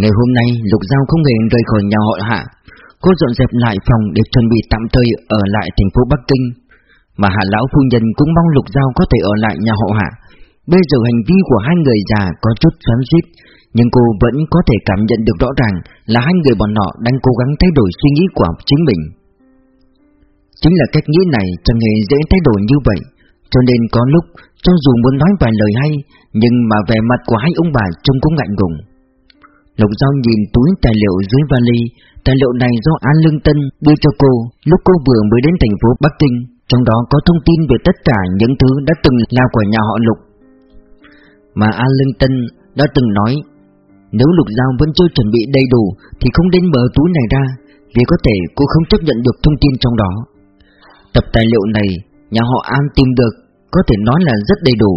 Ngày hôm nay, Lục Giao không hề rời khỏi nhà họ Hạ. Cô dọn dẹp lại phòng để chuẩn bị tạm thời ở lại thành phố Bắc Kinh. Mà Hạ Lão Phu Nhân cũng mong Lục Giao có thể ở lại nhà họ Hạ. Bây giờ hành vi của hai người già có chút xoắn xít Nhưng cô vẫn có thể cảm nhận được rõ ràng là hai người bọn họ đang cố gắng thay đổi suy nghĩ của chính mình. Chính là cách nghĩ này chẳng hề dễ thay đổi như vậy, Cho nên có lúc, cho dù muốn nói vài lời hay, Nhưng mà vẻ mặt của hai ông bà trông cũng ngại ngùng. Lục Giao nhìn túi tài liệu dưới vali. Tài liệu này do An Lương Tân đưa cho cô. Lúc cô vừa mới đến thành phố Bắc Kinh, Trong đó có thông tin về tất cả những thứ đã từng là của nhà họ Lục. Mà An Lương Tân đã từng nói, Nếu Lục Giao vẫn chưa chuẩn bị đầy đủ Thì không nên mở túi này ra, Vì có thể cô không chấp nhận được thông tin trong đó. Tập tài liệu này nhà họ An tìm được, Có thể nói là rất đầy đủ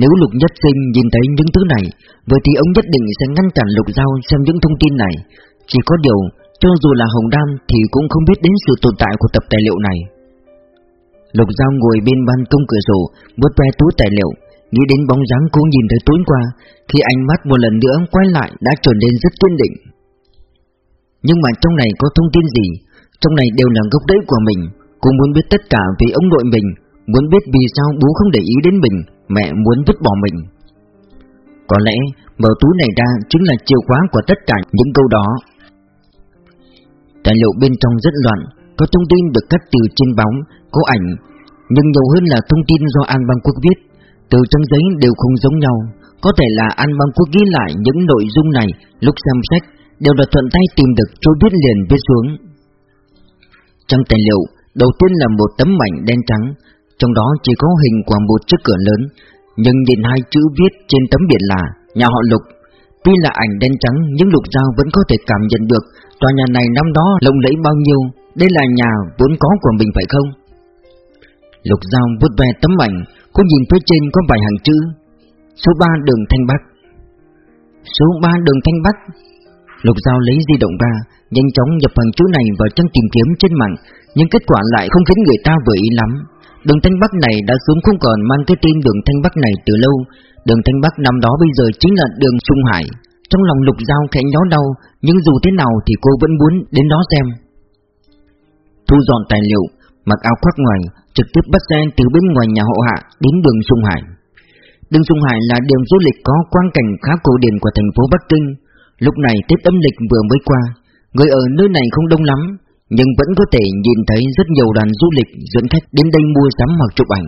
nếu Lục Nhất Sinh nhìn thấy những thứ này, Vậy thì ông nhất định sẽ ngăn cản Lục Giao xem những thông tin này. Chỉ có điều, Cho dù là Hồng Đan Thì cũng không biết đến sự tồn tại của tập tài liệu này. Lục Giao ngồi bên ban công cửa sổ vớt ve túi tài liệu, Nghĩ đến bóng dáng cô nhìn thấy tối qua Khi ánh mắt một lần nữa quay lại Đã trở nên rất kiên định. Nhưng mà trong này có thông tin gì? Trong này đều là gốc rễ của mình Cô muốn biết tất cả về ông nội mình. Muốn biết vì sao bố không để ý đến mình, Mẹ muốn vứt bỏ mình. Có lẽ mở túi này ra Chính là chìa khóa của tất cả những câu đó. Tài liệu bên trong rất loạn, Có thông tin được cắt từ trên bóng, Có ảnh, Nhưng nhiều hơn là thông tin do An Bang Quốc viết. Từ trong giấy đều không giống nhau, Có thể là An Bang Quốc ghi lại những nội dung này, Lúc xem sách Đều là thuận tay tìm được chỗ viết liền viết xuống. Trong tài liệu, Đầu tiên là một tấm mảnh đen trắng trong đó chỉ có hình của một chiếc cửa lớn, Nhưng nhìn hai chữ viết trên tấm biển là Nhà họ Lục. Tuy là ảnh đen trắng, nhưng Lục Giao vẫn có thể cảm nhận được Tòa nhà này năm đó lộng lẫy bao nhiêu. Đây là nhà vốn có của mình phải không? Lục Giao vút về tấm ảnh, Cô nhìn phía trên có vài hàng chữ. Số 3 đường Thanh Bắc. Số 3 đường Thanh Bắc. Lục Giao lấy di động ra, Nhanh chóng nhập hàng chữ này vào trang tìm kiếm trên mạng, Nhưng kết quả lại không khiến người ta vừa ý lắm. Đường Thanh Bắc này đã sớm không còn mang cái tên đường Thanh Bắc này từ lâu. Đường Thanh Bắc năm đó bây giờ chính là đường Trung Hải. Trong lòng Lục Giao khẽ nhó đau, Nhưng dù thế nào thì cô vẫn muốn đến đó xem. Thu dọn tài liệu, Mặc áo khoác ngoài, Trực tiếp bắt xe từ bên ngoài nhà hậu hạ Đến đường Trung Hải. Đường Trung Hải là điểm du lịch có quang cảnh khá cổ điển của thành phố Bắc Kinh. Lúc này Tết âm lịch vừa mới qua, Người ở nơi này không đông lắm. Nhưng vẫn có thể nhìn thấy rất nhiều đoàn du lịch dẫn khách đến đây mua sắm hoặc chụp ảnh.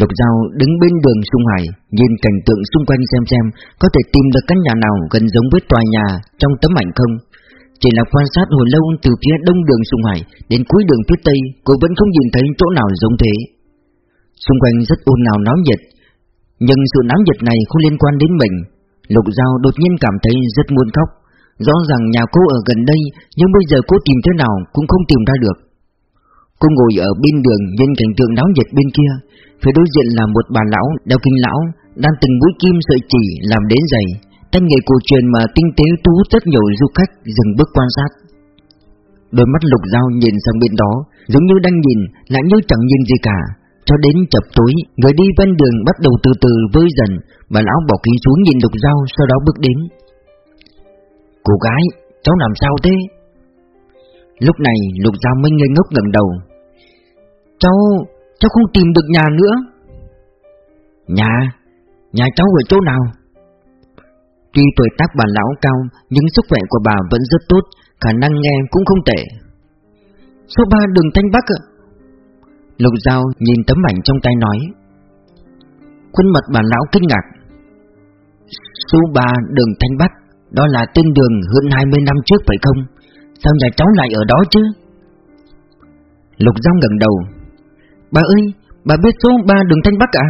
Lục Giao đứng bên đường Sung Hải, Nhìn cảnh tượng xung quanh xem xem Có thể tìm được căn nhà nào gần giống với tòa nhà Trong tấm ảnh không. Chỉ là quan sát hồi lâu từ phía đông đường Sung Hải Đến cuối đường phía tây, Cô vẫn không nhìn thấy chỗ nào giống thế. Xung quanh rất ồn ào náo nhiệt, Nhưng sự náo nhiệt này không liên quan đến mình. Lục Giao đột nhiên cảm thấy rất muốn khóc. Rõ ràng nhà cô ở gần đây, Nhưng bây giờ cô tìm thế nào cũng không tìm ra được. Cô ngồi ở bên đường nhìn cảnh tượng náo nhiệt bên kia, Phía đối diện là một bà lão, đeo kinh lão, Đang từng mũi kim sợi chỉ làm đến giày. Tay nghề cổ truyền mà tinh tế thu hút rất nhiều du khách dừng bước quan sát. Đôi mắt lục dao nhìn sang bên đó, Giống như đang nhìn, lại như chẳng nhìn gì cả. Cho đến chập tối, Người đi ven đường bắt đầu từ từ vơi dần Bà lão bỏ ký xuống nhìn lục dao, Sau đó bước đến. Cô gái, cháu làm sao thế? Lúc này lục giao mới ngây ngốc ngẩng đầu. Cháu, cháu không tìm được nhà nữa. Nhà, nhà cháu ở chỗ nào? Tuy tuổi tác bà lão cao Nhưng sức khỏe của bà vẫn rất tốt Khả năng nghe cũng không tệ. Số 3 đường Thanh Bắc ạ. Lục Giao nhìn tấm ảnh trong tay nói. Khuôn mặt bà lão kinh ngạc. Số 3 đường Thanh Bắc. Đó là tên đường hơn 20 năm trước phải không? Sao nhà cháu lại ở đó chứ? Lục Giao ngẩng đầu. Bà ơi, Bà biết số 3 đường Thanh Bắc à?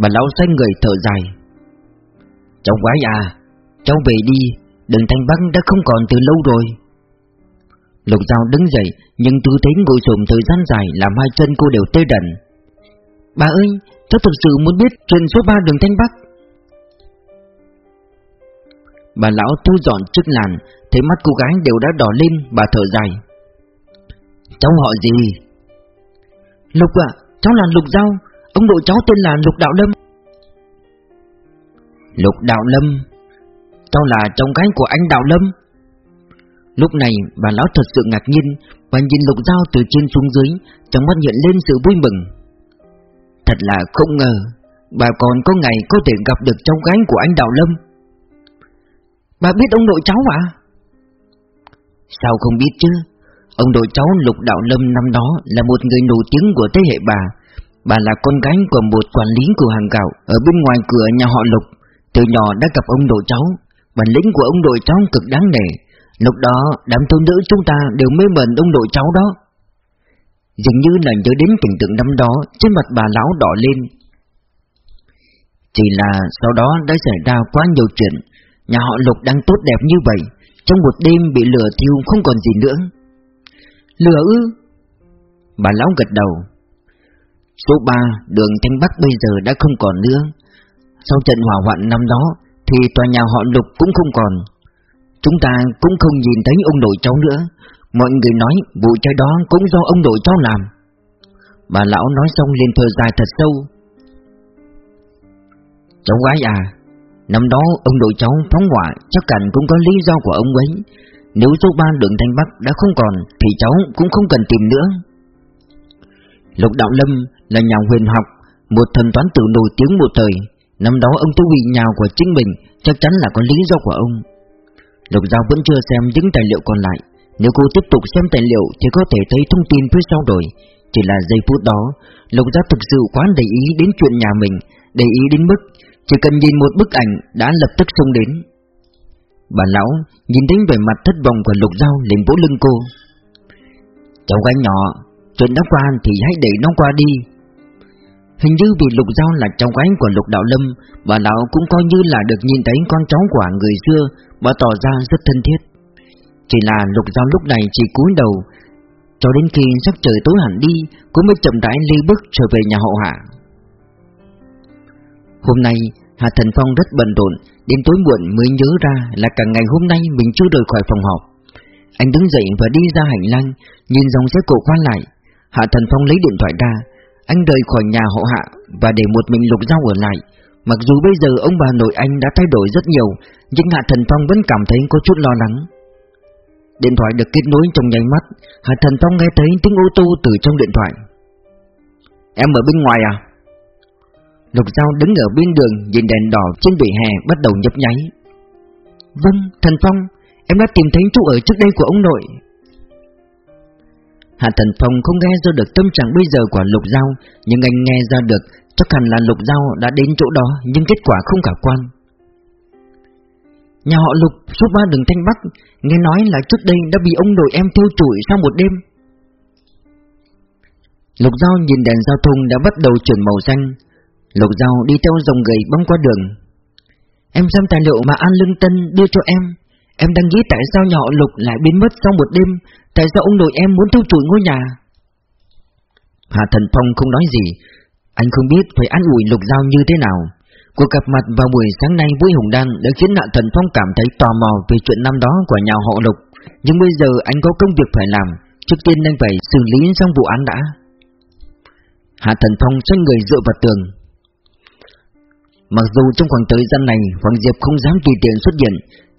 Bà lão xanh người thở dài. Cháu quái à Cháu về đi, Đường Thanh Bắc đã không còn từ lâu rồi. Lục Giao đứng dậy, Nhưng tư thế ngồi xổm thời gian dài Làm hai chân cô đều tê đần. Bà ơi, Cháu thực sự muốn biết chuyện số 3 đường Thanh Bắc Bà lão thu dọn trước làn, Thấy mắt cô gái đều đã đỏ lên, Bà thở dài. Cháu họ gì? Lục ạ, Cháu là Lục Giao, Ông nội cháu tên là Lục Đạo Lâm. Lục Đạo Lâm, cháu là cháu gái của anh Đạo Lâm. Lúc này, bà lão thật sự ngạc nhiên Và nhìn lục Giao từ trên xuống dưới, Trong mắt nhận lên sự vui mừng. Thật là không ngờ, Bà còn có ngày có thể gặp được cháu gái của anh Đạo Lâm. Bà biết ông nội cháu à? Sao không biết chứ? Ông nội cháu Lục Đạo Lâm năm đó Là một người nổi tiếng của thế hệ bà. Bà là con gái của một quản lý cửa hàng gạo Ở bên ngoài cửa nhà họ Lục. Từ nhỏ đã gặp ông nội cháu. Bản lĩnh của ông nội cháu cực đáng nể. Lúc đó, đám thôn nữ chúng ta đều mê mẩn ông nội cháu đó. Dường như là nhớ đến cảnh tượng năm đó, Trên mặt bà lão đỏ lên. Chỉ là sau đó đã xảy ra quá nhiều chuyện. Nhà họ Lục đang tốt đẹp như vậy, Trong một đêm bị lửa thiêu không còn gì nữa. Lửa ư? Bà lão gật đầu. Số 3 đường Thanh Bắc bây giờ đã không còn nữa. Sau trận hỏa hoạn năm đó, Thì tòa nhà họ Lục cũng không còn. Chúng ta cũng không nhìn thấy ông nội cháu nữa. Mọi người nói vụ cháy đó cũng do ông nội cháu làm. Bà lão nói xong liền thở dài thật sâu. Cháu gái à Năm đó, ông đội cháu phóng hỏa, chắc hẳn cũng có lý do của ông ấy. Nếu số ba đường Thanh Bắc đã không còn, Thì cháu cũng không cần tìm nữa. Lục Đạo Lâm là nhà huyền học, Một thần toán tử nổi tiếng một thời. Năm đó, ông tu bị nhào của chính mình, Chắc chắn là có lý do của ông. Lục Giao vẫn chưa xem những tài liệu còn lại. Nếu cô tiếp tục xem tài liệu Thì có thể thấy thông tin phía sau rồi. Chỉ là giây phút đó Lục Giao thực sự quá để ý đến chuyện nhà mình, Để ý đến mức chỉ cần nhìn một bức ảnh đã lập tức xông đến. Bà lão nhìn thấy vẻ mặt thất vọng của Lục Giao liền vỗ lưng cô. Cháu gái nhỏ, Chuyện đã qua thì hãy để nó qua đi. Hình như vì Lục Giao là cháu gái của Lục Đạo Lâm, Bà lão cũng coi như là được nhìn thấy con cháu của người xưa Bà tỏ ra rất thân thiết. Chỉ là Lục Giao lúc này chỉ cúi đầu, Cho đến khi sắc trời tối hẳn đi Cũng mới chậm rãi ly bước trở về nhà hậu hạ. Hôm nay, Hà Thần Phong rất bận rộn, Đến tối muộn mới nhớ ra là cả ngày hôm nay mình chưa rời khỏi phòng họp. Anh đứng dậy và đi ra hành lang, Nhìn dòng xe cổ qua lại. Hạ Thần Phong lấy điện thoại ra. Anh rời khỏi nhà hậu hạ Và để một mình lục dao ở lại. Mặc dù bây giờ ông bà nội anh đã thay đổi rất nhiều, Nhưng Hạ Thần Phong vẫn cảm thấy có chút lo lắng. Điện thoại được kết nối trong nháy mắt, Hạ Thần Phong nghe thấy tiếng ô tô từ trong điện thoại. Em ở bên ngoài à? Lục Giao đứng ở bên đường nhìn đèn đỏ trên vỉa hè bắt đầu nhấp nháy. Vâng, Thần Phong Em đã tìm thấy chỗ ở trước đây của ông nội. Hạ Thần Phong không nghe ra được tâm trạng bây giờ của Lục Giao Nhưng anh nghe ra được Chắc hẳn là Lục Giao đã đến chỗ đó Nhưng kết quả không khả quan. Nhà họ Lục suốt ba đường Thanh Bắc Nghe nói là trước đây đã bị ông nội em thiêu trụi sau một đêm. Lục Giao nhìn đèn giao thông đã bắt đầu chuyển màu xanh. Lục Giao đi theo dòng người băng qua đường. Em xem tài liệu mà An Lương Tân đưa cho em. Em đang nghĩ tại sao nhỏ Lục lại biến mất sau một đêm. Tại sao ông nội em muốn tiêu trụi ngôi nhà? Hạ Thần Phong không nói gì. Anh không biết phải an ủi Lục Giao như thế nào. Cuộc gặp mặt vào buổi sáng nay với Hùng Đan đã khiến Hạ Thần Phong cảm thấy tò mò về chuyện năm đó của nhà họ Lục. Nhưng bây giờ anh có công việc phải làm. Trước tiên anh phải xử lý xong vụ án đã. Hạ Thần Phong xoay người dựa vào tường. Mặc dù trong khoảng thời gian này Hoàng Diệp không dám tùy tiện xuất hiện,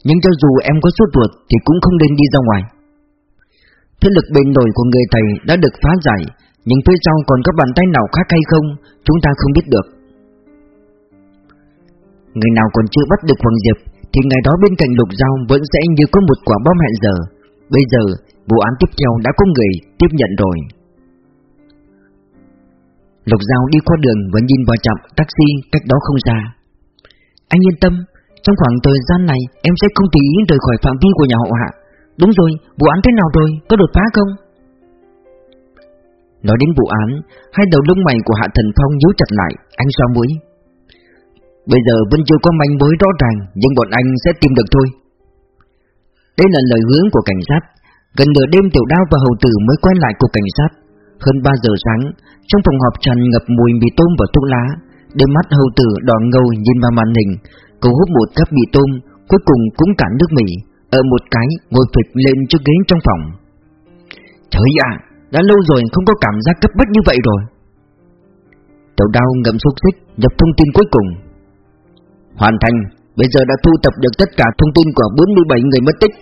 Nhưng cho dù em có sốt ruột Thì cũng không nên đi ra ngoài. Thế lực bền nổi của người thầy đã được phá giải, Nhưng phía sau còn có bàn tay nào khác hay không, Chúng ta không biết được. Người nào còn chưa bắt được Hoàng Diệp, Thì ngày đó bên cạnh lục dao Vẫn sẽ như có một quả bom hẹn giờ. Bây giờ, vụ án tiếp theo đã có người tiếp nhận rồi. Lục Giao đi qua đường và nhìn vào trạm taxi cách đó không xa. Anh yên tâm Trong khoảng thời gian này em sẽ không tùy ý rời khỏi phạm vi của nhà họ hạ. Đúng rồi, vụ án thế nào rồi, có đột phá không? Nói đến vụ án Hai đầu lông mày của Hạ Thần Phong nhíu chặt lại Anh xoa mũi. Bây giờ vẫn chưa có manh mối rõ ràng Nhưng bọn anh sẽ tìm được thôi. Đây là lời hướng của cảnh sát. Gần nửa đêm Tiểu Đao và Hầu Tử mới quay lại cục cảnh sát. Hơn 3 giờ sáng, Trong phòng họp tràn ngập mùi mì tôm và thuốc lá, Đôi mắt Hầu Tử đỏ ngầu nhìn vào màn hình, Cậu hút một cắp mì tôm, Cuối cùng cũng cản nước mì, Ở một cái ngồi phịch lên chiếc ghế trong phòng. Trời ạ, Đã lâu rồi không có cảm giác cấp bách như vậy rồi. Tàu đau ngậm xúc xích, Nhập thông tin cuối cùng. Hoàn thành, Bây giờ đã thu thập được tất cả thông tin của 47 người mất tích.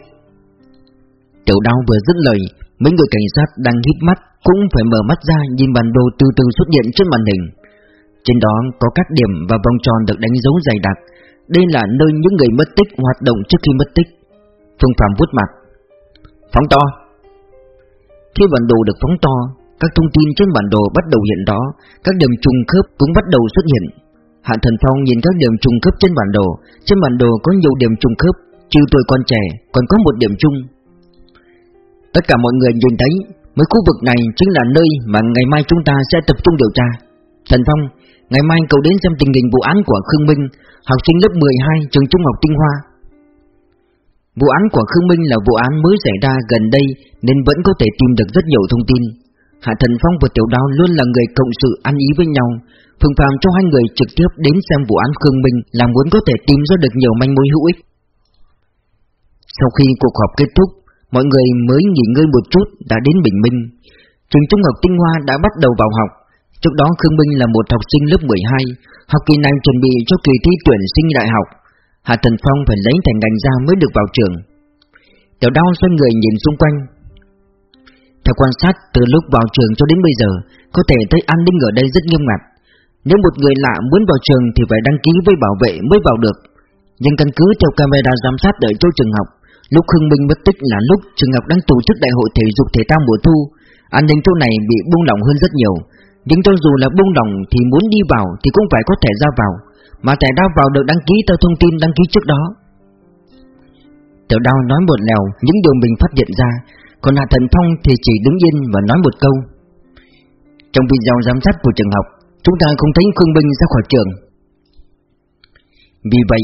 Tiểu đau vừa dứt lời, Mấy người cảnh sát đang hít mắt. Cũng phải mở mắt ra nhìn bản đồ từ từ xuất hiện trên màn hình. Trên đó có các điểm và vòng tròn được đánh dấu dày đặc. Đây là nơi những người mất tích hoạt động trước khi mất tích. Phương Phạm vuốt mặt. Phóng to. Khi bản đồ được phóng to, Các thông tin trên bản đồ bắt đầu hiện đó. Các điểm trùng khớp cũng bắt đầu xuất hiện. Hạ Thần Phong nhìn các điểm trùng khớp trên bản đồ. Trên bản đồ có nhiều điểm trùng khớp, Trừ tuổi còn trẻ, còn có một điểm chung. Tất cả mọi người nhìn thấy Mấy khu vực này chính là nơi mà ngày mai chúng ta sẽ tập trung điều tra. Thần Phong, Ngày mai cậu đến xem tình hình vụ án của Khương Minh, Học sinh lớp 12 trường trung học Tinh Hoa. Vụ án của Khương Minh là vụ án mới xảy ra gần đây Nên vẫn có thể tìm được rất nhiều thông tin. Hạ Thần Phong và Tiểu Đao luôn là người cộng sự ăn ý với nhau Phương Phàm cho hai người trực tiếp đến xem vụ án Khương Minh Là muốn có thể tìm ra được nhiều manh mối hữu ích. Sau khi cuộc họp kết thúc Mọi người mới nghỉ ngơi một chút đã đến Bình Minh. Trường Trung học Tinh Hoa đã bắt đầu vào học. Trước đó Khương Minh là một học sinh lớp 12 Học kỳ này chuẩn bị cho kỳ thi tuyển sinh đại học. Hạ Thần Phong phải lấy thành ngành ra mới được vào trường. Tiểu đau xoay người nhìn xung quanh. Theo quan sát, từ lúc vào trường cho đến bây giờ, Có thể thấy an ninh ở đây rất nghiêm ngặt. Nếu một người lạ muốn vào trường thì phải đăng ký với bảo vệ mới vào được. Nhưng căn cứ theo camera giám sát ở chỗ trường học Lúc Hưng Minh mất tích là lúc trường Ngọc đang tổ chức đại hội thể dục thể thao mùa thu. An ninh chỗ này bị buông lỏng hơn rất nhiều. Nhưng cho dù là buông lỏng thì muốn đi vào thì cũng phải có thể ra vào. Mà thẻ ra vào được đăng ký theo thông tin đăng ký trước đó. Tiểu đao nói một lèo, những điều mình phát hiện ra. Còn Hạ Thần Phong thì chỉ đứng yên và nói một câu. Trong video giám sát của trường học Chúng ta không thấy Khương Minh ra khỏi trường. Vì vậy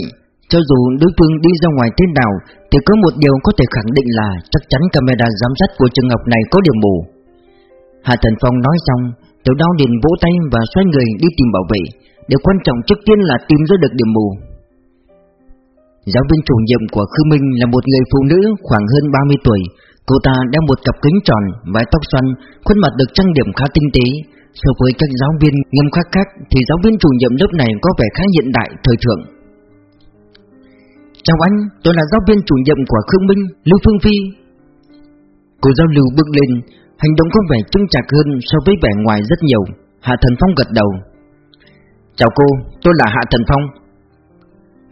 cho dù đối phương đi ra ngoài thế nào Thì có một điều có thể khẳng định là Chắc chắn camera giám sát của trường học này có điểm mù. Hạ Thần Phong nói xong Tiểu đao liền vỗ tay và xoay người đi tìm bảo vệ. Điều quan trọng trước tiên là tìm ra được điểm mù. Giáo viên chủ nhiệm của Khư Minh là một người phụ nữ khoảng hơn 30 tuổi. Cô ta đeo một cặp kính tròn, mái tóc xoăn, khuôn mặt được trang điểm khá tinh tế. So với các giáo viên nghiêm khắc khác thì giáo viên chủ nhiệm lớp này có vẻ khá hiện đại, thời thượng. Chào anh, tôi là giáo viên chủ nhiệm của Khương Minh, Lưu Phương Phi. Cô giáo Lưu bước lên, hành động có vẻ trưng trạc hơn so với vẻ ngoài rất nhiều. Hạ Thần Phong gật đầu. Chào cô, tôi là Hạ Thần Phong.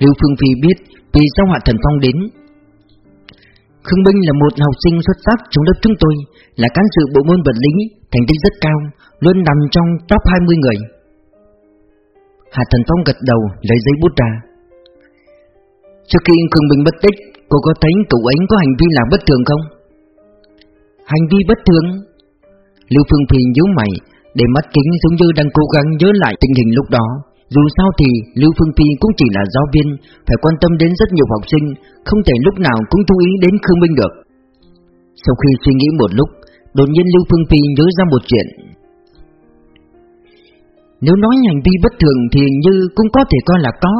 Lưu Phương Phi biết vì sao Hạ Thần Phong đến. Khương Minh là một học sinh xuất sắc trong lớp chúng tôi Là cán sự bộ môn vật lý, thành tích rất cao Luôn nằm trong top 20 người. Hạ Thần Phong gật đầu lấy giấy bút ra. Trước khi Khương Bình bất tích, Cô có thấy cậu ấy có hành vi nào bất thường không? Hành vi bất thường? Lưu Phương Phi nhíu mày, Để mắt kính giống như đang cố gắng nhớ lại tình hình lúc đó. Dù sao thì, Lưu Phương Phi cũng chỉ là giáo viên, Phải quan tâm đến rất nhiều học sinh, Không thể lúc nào cũng chú ý đến Khương Minh được. Sau khi suy nghĩ một lúc, Đột nhiên Lưu Phương Phi nhớ ra một chuyện. Nếu nói hành vi bất thường thì như cũng có thể coi là có.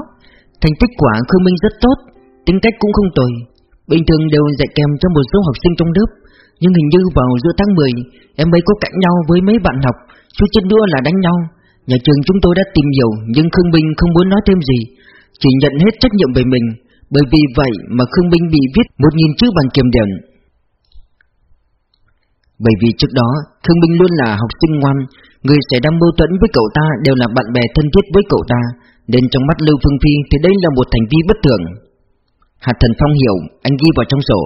Thành tích quả Khương Minh rất tốt, Tính cách cũng không tồi. Bình thường đều dạy kèm cho một số học sinh trong lớp, Nhưng hình như vào giữa tháng 10 Em ấy có cãi nhau với mấy bạn học Chút chết đua là đánh nhau. Nhà trường chúng tôi đã tìm hiểu, Nhưng Khương Minh không muốn nói thêm gì, Chỉ nhận hết trách nhiệm về mình. Bởi vì vậy mà Khương Minh bị viết một nghìn chữ bằng kiểm điểm. Bởi vì trước đó Khương Minh luôn là học sinh ngoan, Người xảy ra mâu thuẫn với cậu ta Đều là bạn bè thân thiết với cậu ta nên trong mắt Lưu Phương Phi thì đây là một thành vi bất thường. Hạt thần phong hiểu Anh ghi vào trong sổ.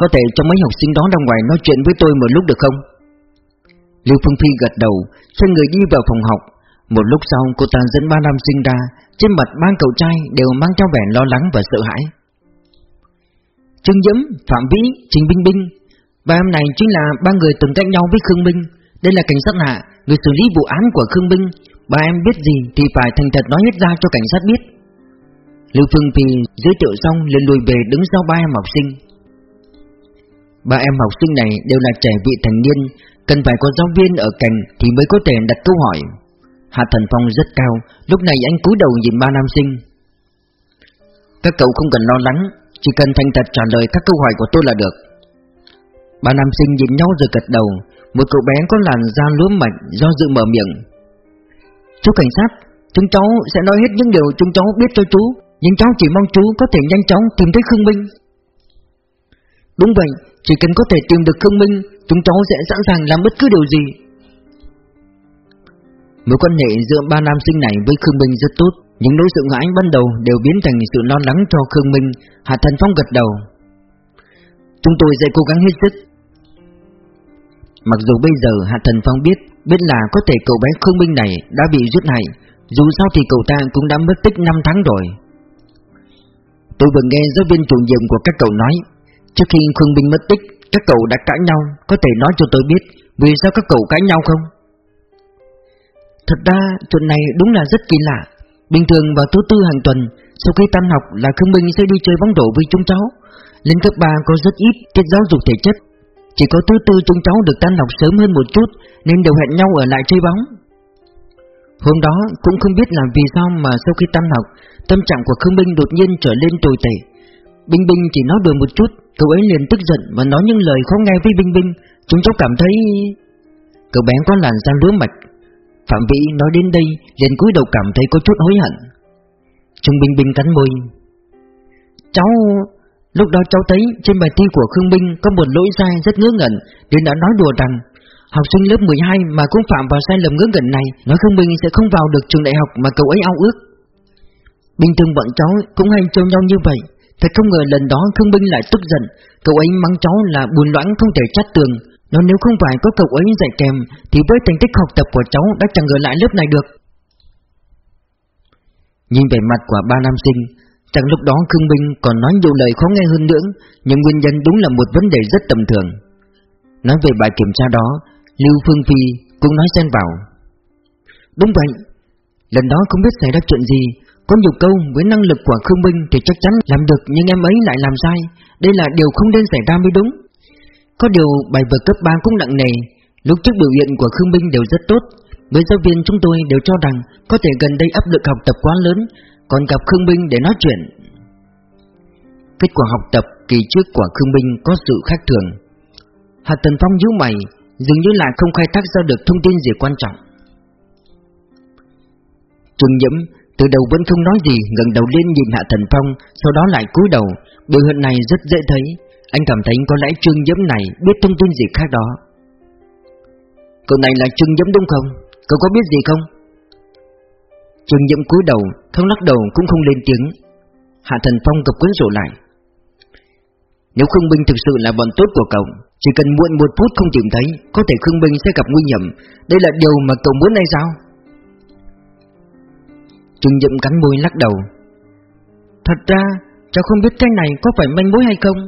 Có thể cho mấy học sinh đó ra ngoài nói chuyện với tôi một lúc được không? Lưu Phương Phi gật đầu Xoay người đi vào phòng học. Một lúc sau cô ta dẫn ba nam sinh ra Trên mặt ba cậu trai đều mang theo vẻ lo lắng và sợ hãi. Trương Diễm, Phạm Vĩ, Trình Binh Binh Ba em này chính là ba người từng cạnh nhau với Khương Minh. Đây là cảnh sát hạ Người xử lý vụ án của Khương Minh. Ba em biết gì thì phải thành thật nói hết ra cho cảnh sát biết. Lưu Phương Phi giới thiệu xong lên lùi về đứng sau ba em học sinh. Ba em học sinh này đều là trẻ vị thành niên, Cần phải có giáo viên ở cạnh thì mới có thể đặt câu hỏi. Hạ Thần Phong rất cao, Lúc này anh cúi đầu nhìn ba nam sinh. Các cậu không cần lo lắng, Chỉ cần thành thật trả lời các câu hỏi của tôi là được. Ba nam sinh nhìn nhau rồi gật đầu, Một cậu bé có làn da lúa mạch do dự mở miệng. Chú cảnh sát, chúng cháu sẽ nói hết những điều chúng cháu biết cho chú Nhưng cháu chỉ mong chú có thể nhanh chóng tìm thấy Khương Minh. Đúng vậy Chỉ cần có thể tìm được Khương Minh Chúng cháu sẽ sẵn sàng làm bất cứ điều gì. Mối quan hệ giữa ba nam sinh này với Khương Minh rất tốt Những nỗi sợ hãi ban đầu đều biến thành sự lo lắng cho Khương Minh. Hạ Thần Phong gật đầu. Chúng tôi sẽ cố gắng hết sức Mặc dù bây giờ Hạ Thần Phong biết Biết là có thể cậu bé Khương Minh này đã bị giết hại, Dù sao thì cậu ta cũng đã mất tích 5 tháng rồi. Tôi vừa nghe giáo viên chủ nhiệm của các cậu nói, Trước khi Khương Minh mất tích, Các cậu đã cãi nhau, Có thể nói cho tôi biết, Vì sao các cậu cãi nhau không? Thật ra, chuyện này đúng là rất kỳ lạ. Bình thường vào thứ tư hàng tuần, Sau khi tan học là Khương Minh sẽ đi chơi bóng rổ với chúng cháu. Lên cấp 3 có rất ít tiết giáo dục thể chất. Chỉ có thứ tư chúng cháu được tan học sớm hơn một chút, Nên đều hẹn nhau ở lại chơi bóng. Hôm đó cũng không biết là vì sao mà sau khi tan học, Tâm trạng của Khương Minh đột nhiên trở lên tồi tệ. Bình Bình chỉ nói đùa một chút, Cậu ấy liền tức giận và nói những lời khó nghe với Bình Bình Chúng cháu cảm thấy Cậu bé có làn da lúa mạch. Phạm Vĩ nói đến đây, liền cúi đầu cảm thấy có chút hối hận. Trung Bình Bình cắn môi. Cháu... Lúc đó cháu thấy trên bài thi của Khương Minh có một lỗi sai rất ngớ ngẩn, Nên đã nói đùa rằng, Học sinh lớp 12 mà cũng phạm vào sai lầm ngớ ngẩn này, Nói Khương Minh sẽ không vào được trường đại học mà cậu ấy ao ước. Bình thường bọn cháu cũng hay trêu nhau như vậy. Thật không ngờ lần đó Khương Minh lại tức giận, Cậu ấy mắng cháu là buồn loãng không thể trách tường. Nó nếu không phải có cậu ấy dạy kèm, Thì với thành tích học tập của cháu đã chẳng ở lại lớp này được. Nhìn vẻ mặt của ba nam sinh Chẳng lúc đó Khương Minh còn nói nhiều lời khó nghe hơn nữa, Nhưng nguyên nhân đúng là một vấn đề rất tầm thường. Nói về bài kiểm tra đó, Lưu Phương Phi cũng nói xen vào. Đúng vậy, Lần đó không biết xảy ra chuyện gì, có nhiều câu với năng lực của Khương Minh thì chắc chắn làm được, nhưng em ấy lại làm sai. Đây là điều không nên xảy ra mới đúng. Có điều bài vở cấp 3 cũng nặng nề, Lúc trước biểu hiện của Khương Minh đều rất tốt. Với giáo viên chúng tôi đều cho rằng Có thể gần đây áp lực học tập quá lớn còn gặp Khương Minh để nói chuyện. Kết quả học tập kỳ trước của Khương Minh có sự khác thường. Hạ Tần Phong nhíu mày, Dường như là không khai thác ra được thông tin gì quan trọng. Trường nhiễm từ đầu vẫn không nói gì gần đầu lên nhìn Hạ Thần Phong, Sau đó lại cúi đầu. Biểu hiện này rất dễ thấy. Anh cảm thấy có lẽ Trương Nhiễm này biết thông tin gì khác đó. Cậu này là Trương Nhiễm đúng không? Cậu có biết gì không? Trương Nhiễm cúi đầu Không lắc đầu cũng không lên tiếng. Hạ Thần Phong gặp cuốn sổ lại. Nếu Khương Binh thực sự là bọn tốt của cậu Chỉ cần muộn một phút không tìm thấy Có thể Khương Binh sẽ gặp nguy hiểm. Đây là điều mà cậu muốn hay sao? Trương Dậm cắn môi lắc đầu. Thật ra Cháu không biết cái này có phải manh mối hay không?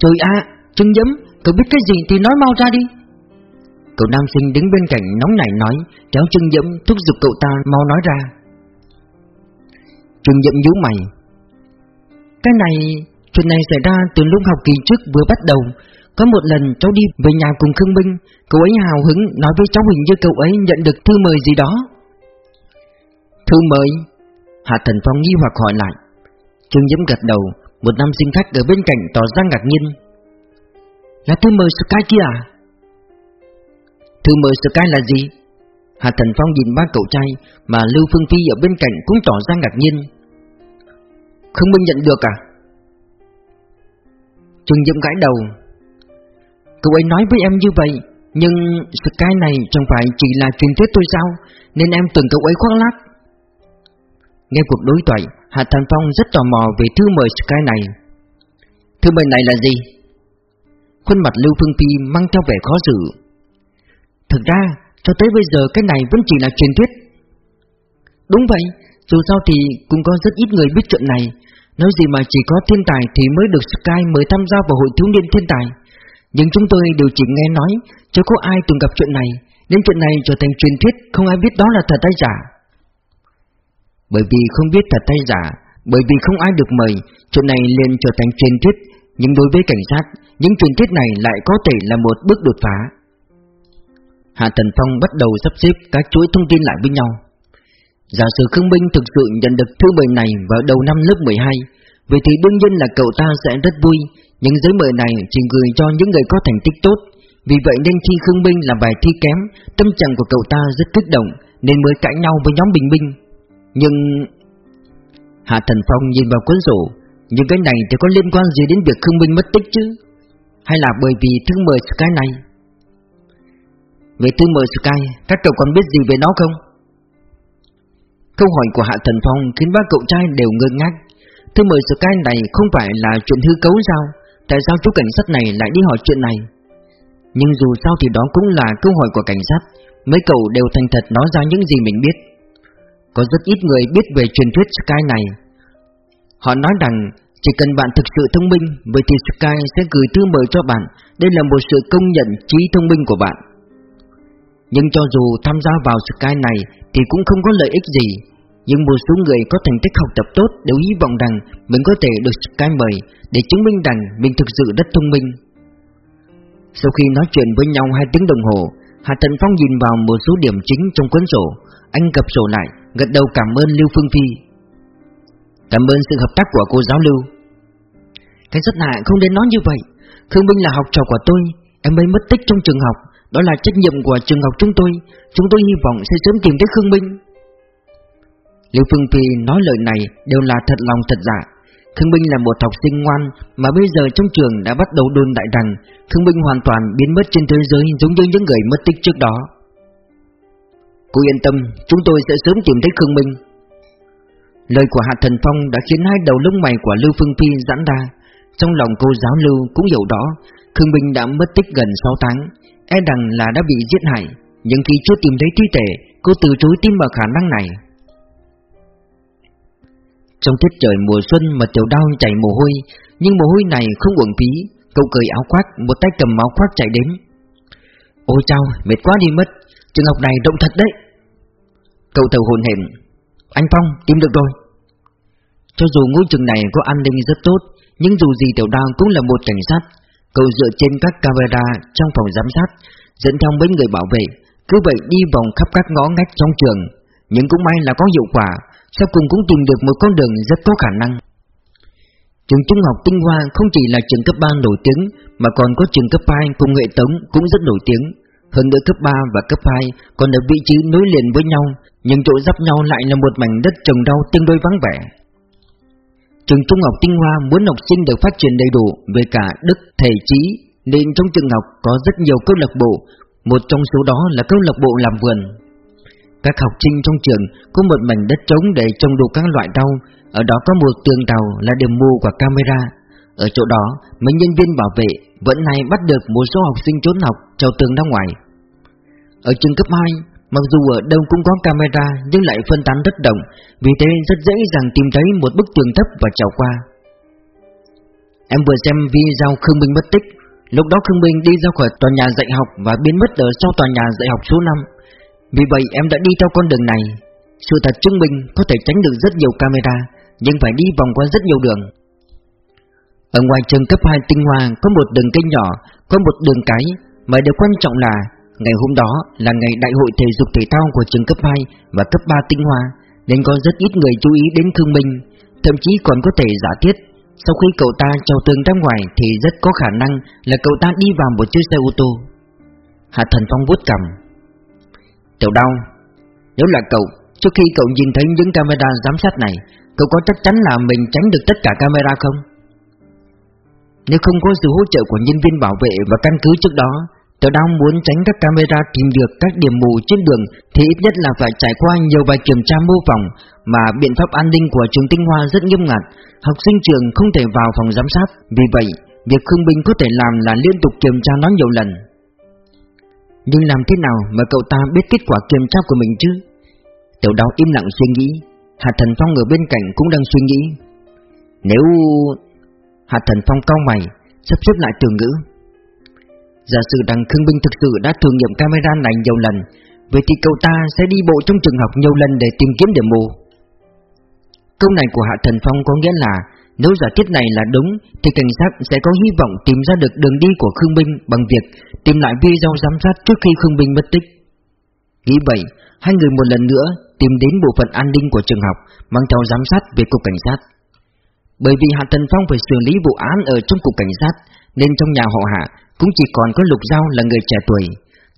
Trời ạ à, Trương Dẫm Cậu biết cái gì thì nói mau ra đi. Cậu nam sinh đứng bên cạnh nóng nảy nói, Kéo Trương Dẫm thúc giục cậu ta, mau nói ra. Trương Dẫm nhíu mày. Cái này, Chuyện này xảy ra từ lúc học kỳ trước vừa bắt đầu. Có một lần cháu đi về nhà cùng Khương Minh, Cậu ấy hào hứng nói với cháu hình như cậu ấy nhận được thư mời gì đó. Thư mời? Hạ Thần Phong nghi hoặc hỏi lại. Trương Diễm gật đầu, Một nam sinh khách ở bên cạnh tỏ ra ngạc nhiên. Là thư mời Sky kia à? Thư mời Sky là gì Hạ Thần Phong nhìn ba cậu trai Mà Lưu Phương Phi ở bên cạnh cũng tỏ ra ngạc nhiên Không minh nhận được à Trương Diễm gãi đầu Cậu ấy nói với em như vậy Nhưng Sky này chẳng phải chỉ là truyền thuyết tôi sao Nên em tưởng cậu ấy khoác lác Nghe cuộc đối thoại, Hạ Thần Phong rất tò mò về thư mời Sky này. Thư mời này là gì? Khuôn mặt Lưu Phương Phi mang theo vẻ khó xử. Thực ra, cho tới bây giờ cái này vẫn chỉ là truyền thuyết. Đúng vậy, dù sao thì cũng có rất ít người biết chuyện này. Nói gì mà chỉ có thiên tài thì mới được Sky mới tham gia vào hội thiếu niên thiên tài. Nhưng chúng tôi đều chỉ nghe nói, chưa có ai từng gặp chuyện này, nên chuyện này trở thành truyền thuyết, không ai biết đó là thật hay giả. Bởi vì không biết thật hay giả Bởi vì không ai được mời Chuyện này liền trở thành truyền thuyết Nhưng đối với cảnh sát Những truyền thuyết này lại có thể là một bước đột phá Hạ Thần Phong bắt đầu sắp xếp các chuỗi thông tin lại với nhau. Giả sử Khương Minh thực sự nhận được thư mời này vào đầu năm lớp 12 Vậy thì đương nhiên là cậu ta sẽ rất vui. Nhưng giấy mời này chỉ gửi cho những người có thành tích tốt. Vì vậy nên khi Khương Minh làm bài thi kém, Tâm trạng của cậu ta rất kích động, Nên mới cãi nhau với nhóm Bình Minh. Nhưng... Hạ Thần Phong nhìn vào cuốn sổ Nhưng cái này thì có liên quan gì đến việc Khương Minh mất tích chứ? Hay là bởi vì thư mời cái này? Về thư mời Sky, Các cậu còn biết gì về nó không? Câu hỏi của Hạ Thần Phong khiến ba cậu trai đều ngơ ngác. Thư mời Sky này không phải là chuyện hư cấu sao? Tại sao chú cảnh sát này lại đi hỏi chuyện này? Nhưng dù sao thì đó cũng là câu hỏi của cảnh sát. Mấy cậu đều thành thật nói ra những gì mình biết. Có rất ít người biết về truyền thuyết Sky này. Họ nói rằng, chỉ cần bạn thực sự thông minh, Vậy thì Sky sẽ gửi thư mời cho bạn. Đây là một sự công nhận trí thông minh của bạn. Nhưng cho dù tham gia vào Sky này Thì cũng không có lợi ích gì. Nhưng một số người có thành tích học tập tốt Đều hy vọng rằng mình có thể được Sky mời Để chứng minh rằng mình thực sự rất thông minh. Sau khi nói chuyện với nhau hai tiếng đồng hồ, Hà Tần Phong nhìn vào một số điểm chính trong cuốn sổ. Anh cập sổ lại, Gật đầu cảm ơn Lưu Phương Phi. Cảm ơn sự hợp tác của cô giáo Lưu. Cái rất hạ không đến nói như vậy. Khương Minh là học trò của tôi, Em ấy mất tích trong trường học. Đó là trách nhiệm của trường học chúng tôi. Chúng tôi hy vọng sẽ sớm tìm thấy Khương Minh. Lưu Phương Phi nói lời này Đều là thật lòng, thật dạ Khương Minh là một học sinh ngoan Mà bây giờ trong trường đã bắt đầu đồn đại rằng Khương Minh hoàn toàn biến mất trên thế giới Giống như những người mất tích trước đó. Cô yên tâm, Chúng tôi sẽ sớm tìm thấy Khương Minh. Lời của Hạ Thần Phong đã khiến hai đầu lông mày của Lưu Phương Phi giãn ra. Trong lòng cô giáo Lưu cũng hiểu đó Khương Minh đã mất tích gần 6 tháng. E rằng là đã bị giết hại Nhưng khi chưa tìm thấy thi thể Cô từ chối tin vào khả năng này. Trong tiết trời mùa xuân mà tiểu đao chảy mồ hôi Nhưng mồ hôi này không uổng phí Cậu cởi áo khoác Một tay cầm áo khoác chạy đến. Ôi chao mệt quá đi mất Trường học này động thật đấy. Cậu thở hồn hển Anh Phong tìm được rồi. Cho dù ngôi trường này có an ninh rất tốt, nhưng dù gì Tiểu Đao cũng là một cảnh sát. Cậu dựa trên các camera trong phòng giám sát, dẫn theo mấy người bảo vệ, cứ vậy đi vòng khắp các ngõ ngách trong trường. Nhưng cũng may là có hiệu quả, sau cùng cũng tìm được một con đường rất có khả năng. Trường trung học Tinh Hoa không chỉ là trường cấp 3 nổi tiếng, mà còn có trường cấp 2 cùng hệ tống cũng rất nổi tiếng. Hơn nữa cấp 3 và cấp 2 còn ở vị trí nối liền với nhau, nhưng chỗ giáp nhau lại là một mảnh đất trồng rau tương đối vắng vẻ. Trường Trung học Tinh Hoa muốn học sinh được phát triển đầy đủ về cả đức, thể trí, nên trong trường học có rất nhiều câu lạc bộ, một trong số đó là câu lạc bộ làm vườn. Các học sinh trong trường có một mảnh đất trống để trồng đủ các loại rau, ở đó có một tường tàu là điểm mù của camera. Ở chỗ đó, mấy nhân viên bảo vệ vẫn hay bắt được một số học sinh trốn học trèo tường ra ngoài. Ở trường cấp 2, Mặc dù ở đâu cũng có camera nhưng lại phân tán rất rộng vì thế rất dễ dàng tìm thấy một bức tường thấp và trèo qua. Em vừa xem video Khương Minh mất tích, lúc đó Khương Minh đi ra khỏi tòa nhà dạy học và biến mất ở sau tòa nhà dạy học số 5. Vì vậy em đã đi theo con đường này. Sự thật chứng minh có thể tránh được rất nhiều camera, nhưng phải đi vòng qua rất nhiều đường. Ở ngoài trường cấp 2 Tinh Hoa có một đường kênh nhỏ, có một đường cái, mà điều quan trọng là Ngày hôm đó là ngày đại hội thể dục thể thao của trường cấp 2 và cấp 3 tinh hoa, Nên có rất ít người chú ý đến Khương Minh Thậm chí còn có thể giả thiết, Sau khi cậu ta trèo tường ra ngoài thì rất có khả năng là cậu ta đi vào một chiếc xe ô tô. Hạ Thần Phong vuốt cầm Tiểu đau Nếu là cậu, Trước khi cậu nhìn thấy những camera giám sát này, Cậu có chắc chắn là mình tránh được tất cả camera không? Nếu không có sự hỗ trợ của nhân viên bảo vệ và căn cứ trước đó Tớ đang muốn tránh các camera tìm được các điểm mù trên đường thì ít nhất là phải trải qua nhiều bài kiểm tra mô phỏng mà biện pháp an ninh của trường Tinh Hoa rất nghiêm ngặt, học sinh trường không thể vào phòng giám sát. Vì vậy, việc Khương Bình có thể làm là liên tục kiểm tra nó nhiều lần. Nhưng làm thế nào mà cậu ta biết kết quả kiểm tra của mình chứ? Tiểu đào im lặng suy nghĩ, Hạ Thần Phong ở bên cạnh cũng đang suy nghĩ. Nếu... Hạ Thần Phong cao mày, sắp xếp lại từ ngữ. Giả sử rằng Khương Binh thực sự đã thử nghiệm camera này nhiều lần Vậy thì cậu ta sẽ đi bộ trong trường học nhiều lần để tìm kiếm điểm mù. Câu này của Hạ Thần Phong có nghĩa là Nếu giả thiết này là đúng Thì cảnh sát sẽ có hy vọng tìm ra được đường đi của Khương Binh Bằng việc tìm lại video giám sát trước khi Khương Binh mất tích. Nghĩ vậy, hai người một lần nữa tìm đến bộ phận an ninh của trường học Mang theo giám sát về cục cảnh sát. Bởi vì Hạ Thần Phong phải xử lý vụ án ở trong cục cảnh sát Nên trong nhà họ Hạ cũng chỉ còn có Lục Giao là người trẻ tuổi.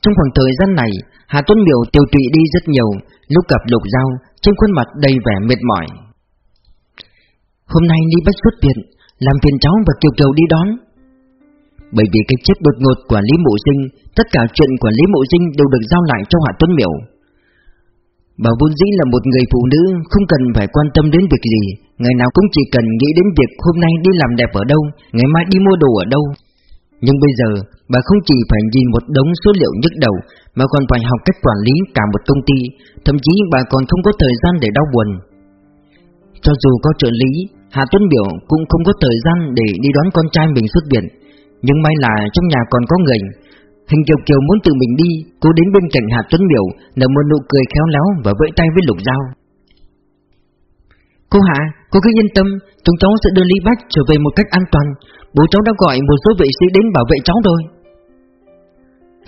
Trong khoảng thời gian này, Hà Tuấn Miểu tiêu tụy đi rất nhiều, lúc gặp Lục Giao, trên khuôn mặt đầy vẻ mệt mỏi. Hôm nay Lý Bách xuất viện Làm phiền cháu và Kiều Kiều đi đón Bởi vì cái chết đột ngột của Lý Mộ Sinh Tất cả chuyện của Lý Mộ Sinh đều được giao lại cho Hạ Tuấn Miểu Bà vốn dĩ là một người phụ nữ Không cần phải quan tâm đến việc gì Ngày nào cũng chỉ cần nghĩ đến việc hôm nay đi làm đẹp ở đâu Ngày mai đi mua đồ ở đâu nhưng bây giờ bà không chỉ phải nhìn một đống số liệu nhức đầu Mà còn phải học cách quản lý cả một công ty Thậm chí bà còn không có thời gian để đau buồn. Cho dù có trợ lý Hà Tuấn Biểu cũng không có thời gian để đi đón con trai mình xuất viện. Nhưng may là trong nhà còn có người. Hình Kiều Kiều muốn tự mình đi Cô đến bên cạnh Hà Tuấn Biểu Nở một nụ cười khéo léo và vẫy tay với Lục Giao. Cô Hạ, cô cứ yên tâm Chúng cháu sẽ đưa Lý Bách trở về một cách an toàn. Bố cháu đã gọi một số vệ sĩ đến bảo vệ cháu rồi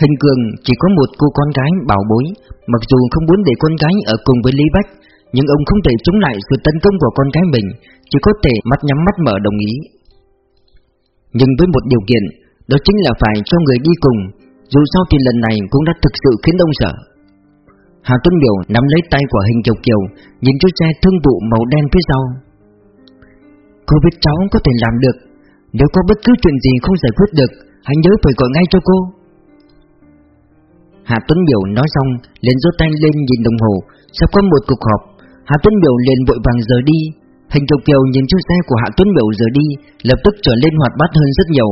Hình Cường chỉ có một cô con gái bảo bối, Mặc dù không muốn để con gái ở cùng với Lý Bách, Nhưng ông không thể chống lại sự tấn công của con gái mình, Chỉ có thể mắt nhắm mắt mở đồng ý. Nhưng với một điều kiện, Đó chính là phải cho người đi cùng, Dù sao thì lần này cũng đã thực sự khiến ông sợ. Hà Tuấn Biểu nắm lấy tay của hình Kiều Kiều, Nhìn chiếc xe thương vụ màu đen phía sau. Cô biết cháu có thể làm được nếu có bất cứ chuyện gì không giải quyết được, Hãy nhớ phải gọi ngay cho cô. Hà Tuấn Biểu nói xong, liền giơ tay lên nhìn đồng hồ. Sắp có một cuộc họp, Hà Tuấn Biểu liền vội vàng rời đi. Hình Kiều Kiều nhìn chiếc xe của Hạ Tuấn Biểu rời đi, Lập tức trở lên hoạt bát hơn rất nhiều.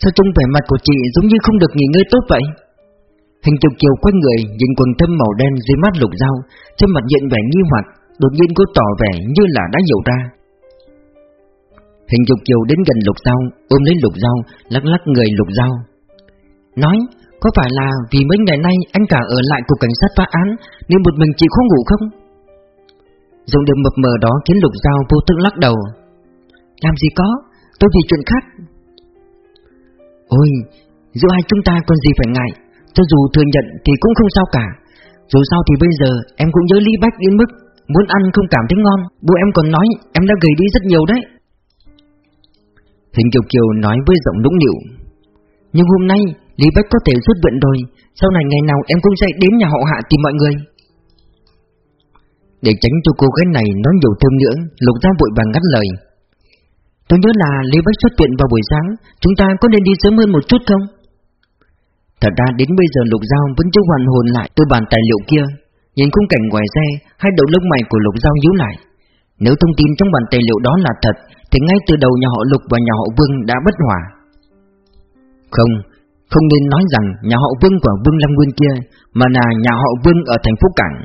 Sao trông vẻ mặt của chị giống như không được nghỉ ngơi tốt vậy? Hình Kiều Kiều quay người, nhìn quần thâm màu đen dưới mắt lục dao, Trên mặt hiện vẻ nghi hoặc, Đột nhiên cô tỏ vẻ như là đã hiểu ra. Hình Dục Kiều đến gần lục dao, Ôm lấy lục dao, Lắc lắc người lục dao. Nói, có phải là vì mấy ngày nay anh cả ở lại cục cảnh sát phá án Nên một mình chị khó ngủ không? Dùng đường mập mờ đó khiến lục dao vô tự lắc đầu. Làm gì có, Tôi vì chuyện khác. Ôi, Giữa hai chúng ta còn gì phải ngại, Cho dù thừa nhận thì cũng không sao cả. Dù sao thì bây giờ em cũng nhớ Lý Bách đến mức Muốn ăn không cảm thấy ngon. Bố em còn nói em đã gầy đi rất nhiều đấy. Hình Kiều Kiều nói với giọng nũng nịu. Nhưng hôm nay, Lý Bách có thể xuất viện rồi. Sau này ngày nào em cũng sẽ đến nhà họ hạ tìm mọi người. Để tránh cho cô gái này nói nhiều thêm nữa, Lục Giao vội vàng ngắt lời. Tôi nhớ là Lý Bách xuất viện vào buổi sáng, Chúng ta có nên đi sớm hơn một chút không? Thật ra đến bây giờ Lục Giao vẫn chưa hoàn hồn lại từ bản tài liệu kia. Nhìn khung cảnh ngoài xe, Hai đầu lông mày của Lục Giao nhíu lại. Nếu thông tin trong bản tài liệu đó là thật thì ngay từ đầu nhà họ Lục và nhà họ Vương đã bất hòa. Không Không nên nói rằng nhà họ Vương của Vương Lâm Nguyên kia, Mà là nhà họ Vương ở thành phố Cảng.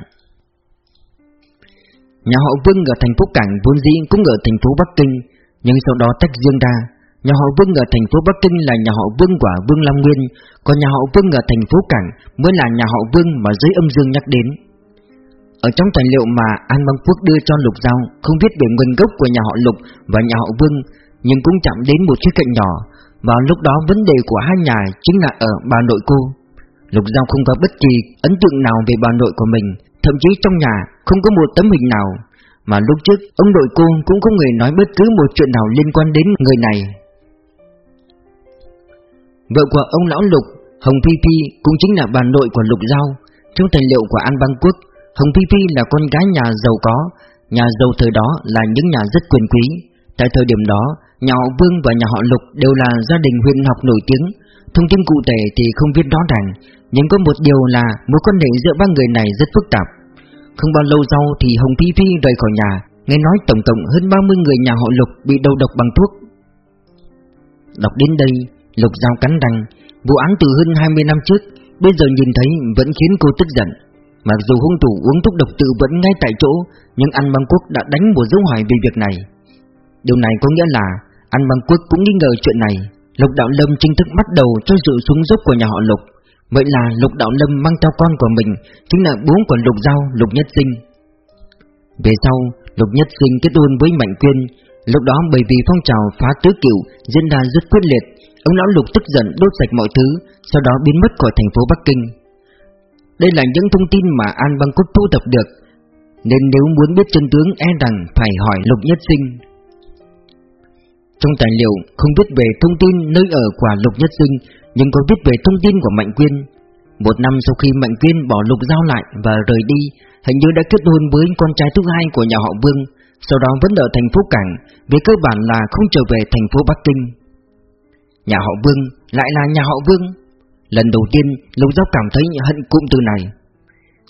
Nhà họ Vương ở thành phố Cảng vốn dĩ cũng ở thành phố Bắc Kinh, Nhưng sau đó tách riêng ra. Nhà họ Vương ở thành phố Bắc Kinh là nhà họ Vương của Vương Lâm Nguyên, Còn nhà họ Vương ở thành phố Cảng mới là nhà họ Vương mà dưới âm dương nhắc đến. Ở trong tài liệu mà An Bang Quốc đưa cho Lục Giao Không biết về nguồn gốc của nhà họ Lục và nhà họ Vương Nhưng cũng chạm đến một khía cạnh nhỏ. Và lúc đó vấn đề của hai nhà chính là ở bà nội cô. Lục Giao không có bất kỳ ấn tượng nào về bà nội của mình Thậm chí trong nhà không có một tấm hình nào. Mà lúc trước ông nội cô cũng không người nói bất cứ một chuyện nào liên quan đến người này. Vợ của ông lão Lục, Hồng Phi Phi cũng chính là bà nội của Lục Giao. Trong tài liệu của An Bang Quốc, Hồng Phi Phi là con gái nhà giàu có, nhà giàu thời đó là những nhà rất quyền quý. Tại thời điểm đó, nhà họ Vương và nhà họ Lục đều là gia đình huyền học nổi tiếng. Thông tin cụ thể thì không biết rõ ràng, nhưng có một điều là mối quan hệ giữa ba người này rất phức tạp. Không bao lâu sau thì Hồng Phi Phi rời khỏi nhà, nghe nói tổng cộng hơn 30 người nhà họ Lục bị đầu độc bằng thuốc. Đọc đến đây, Lục Giao cắn răng Vụ án từ hơn 20 năm trước Bây giờ nhìn thấy vẫn khiến cô tức giận Mặc dù hung thủ uống thuốc độc tự vẫn ngay tại chỗ Nhưng An Bang Quốc đã đánh một dấu hỏi về việc này. Điều này có nghĩa là An Bang Quốc cũng nghi ngờ chuyện này. Lục Đạo Lâm chính thức bắt đầu cho sự xuống dốc của nhà họ Lục Vậy là Lục Đạo Lâm mang theo con của mình Chính là bố của Lục Giao, Lục Nhất Sinh. Về sau, Lục Nhất Sinh kết hôn với Mạnh Quyên. Lúc đó bởi vì phong trào phá tứ cửu diễn ra rất quyết liệt Ông lão lục tức giận đốt sạch mọi thứ Sau đó biến mất khỏi thành phố Bắc Kinh. Đây là những thông tin mà An Văn Cúc thu thập được, Nên nếu muốn biết chân tướng e rằng phải hỏi lục nhất sinh. Trong tài liệu không biết về thông tin nơi ở của lục nhất sinh, Nhưng có biết về thông tin của Mạnh Quyên. Một năm sau khi Mạnh Quyên bỏ lục giao lại và rời đi, Hình như đã kết hôn với con trai thứ hai của nhà họ Vương, Sau đó vẫn ở thành phố Cảng Về cơ bản là không trở về thành phố Bắc Kinh. Nhà họ Vương Lại là nhà họ Vương. Lần đầu tiên Lục Giao cảm thấy hận cụm từ này.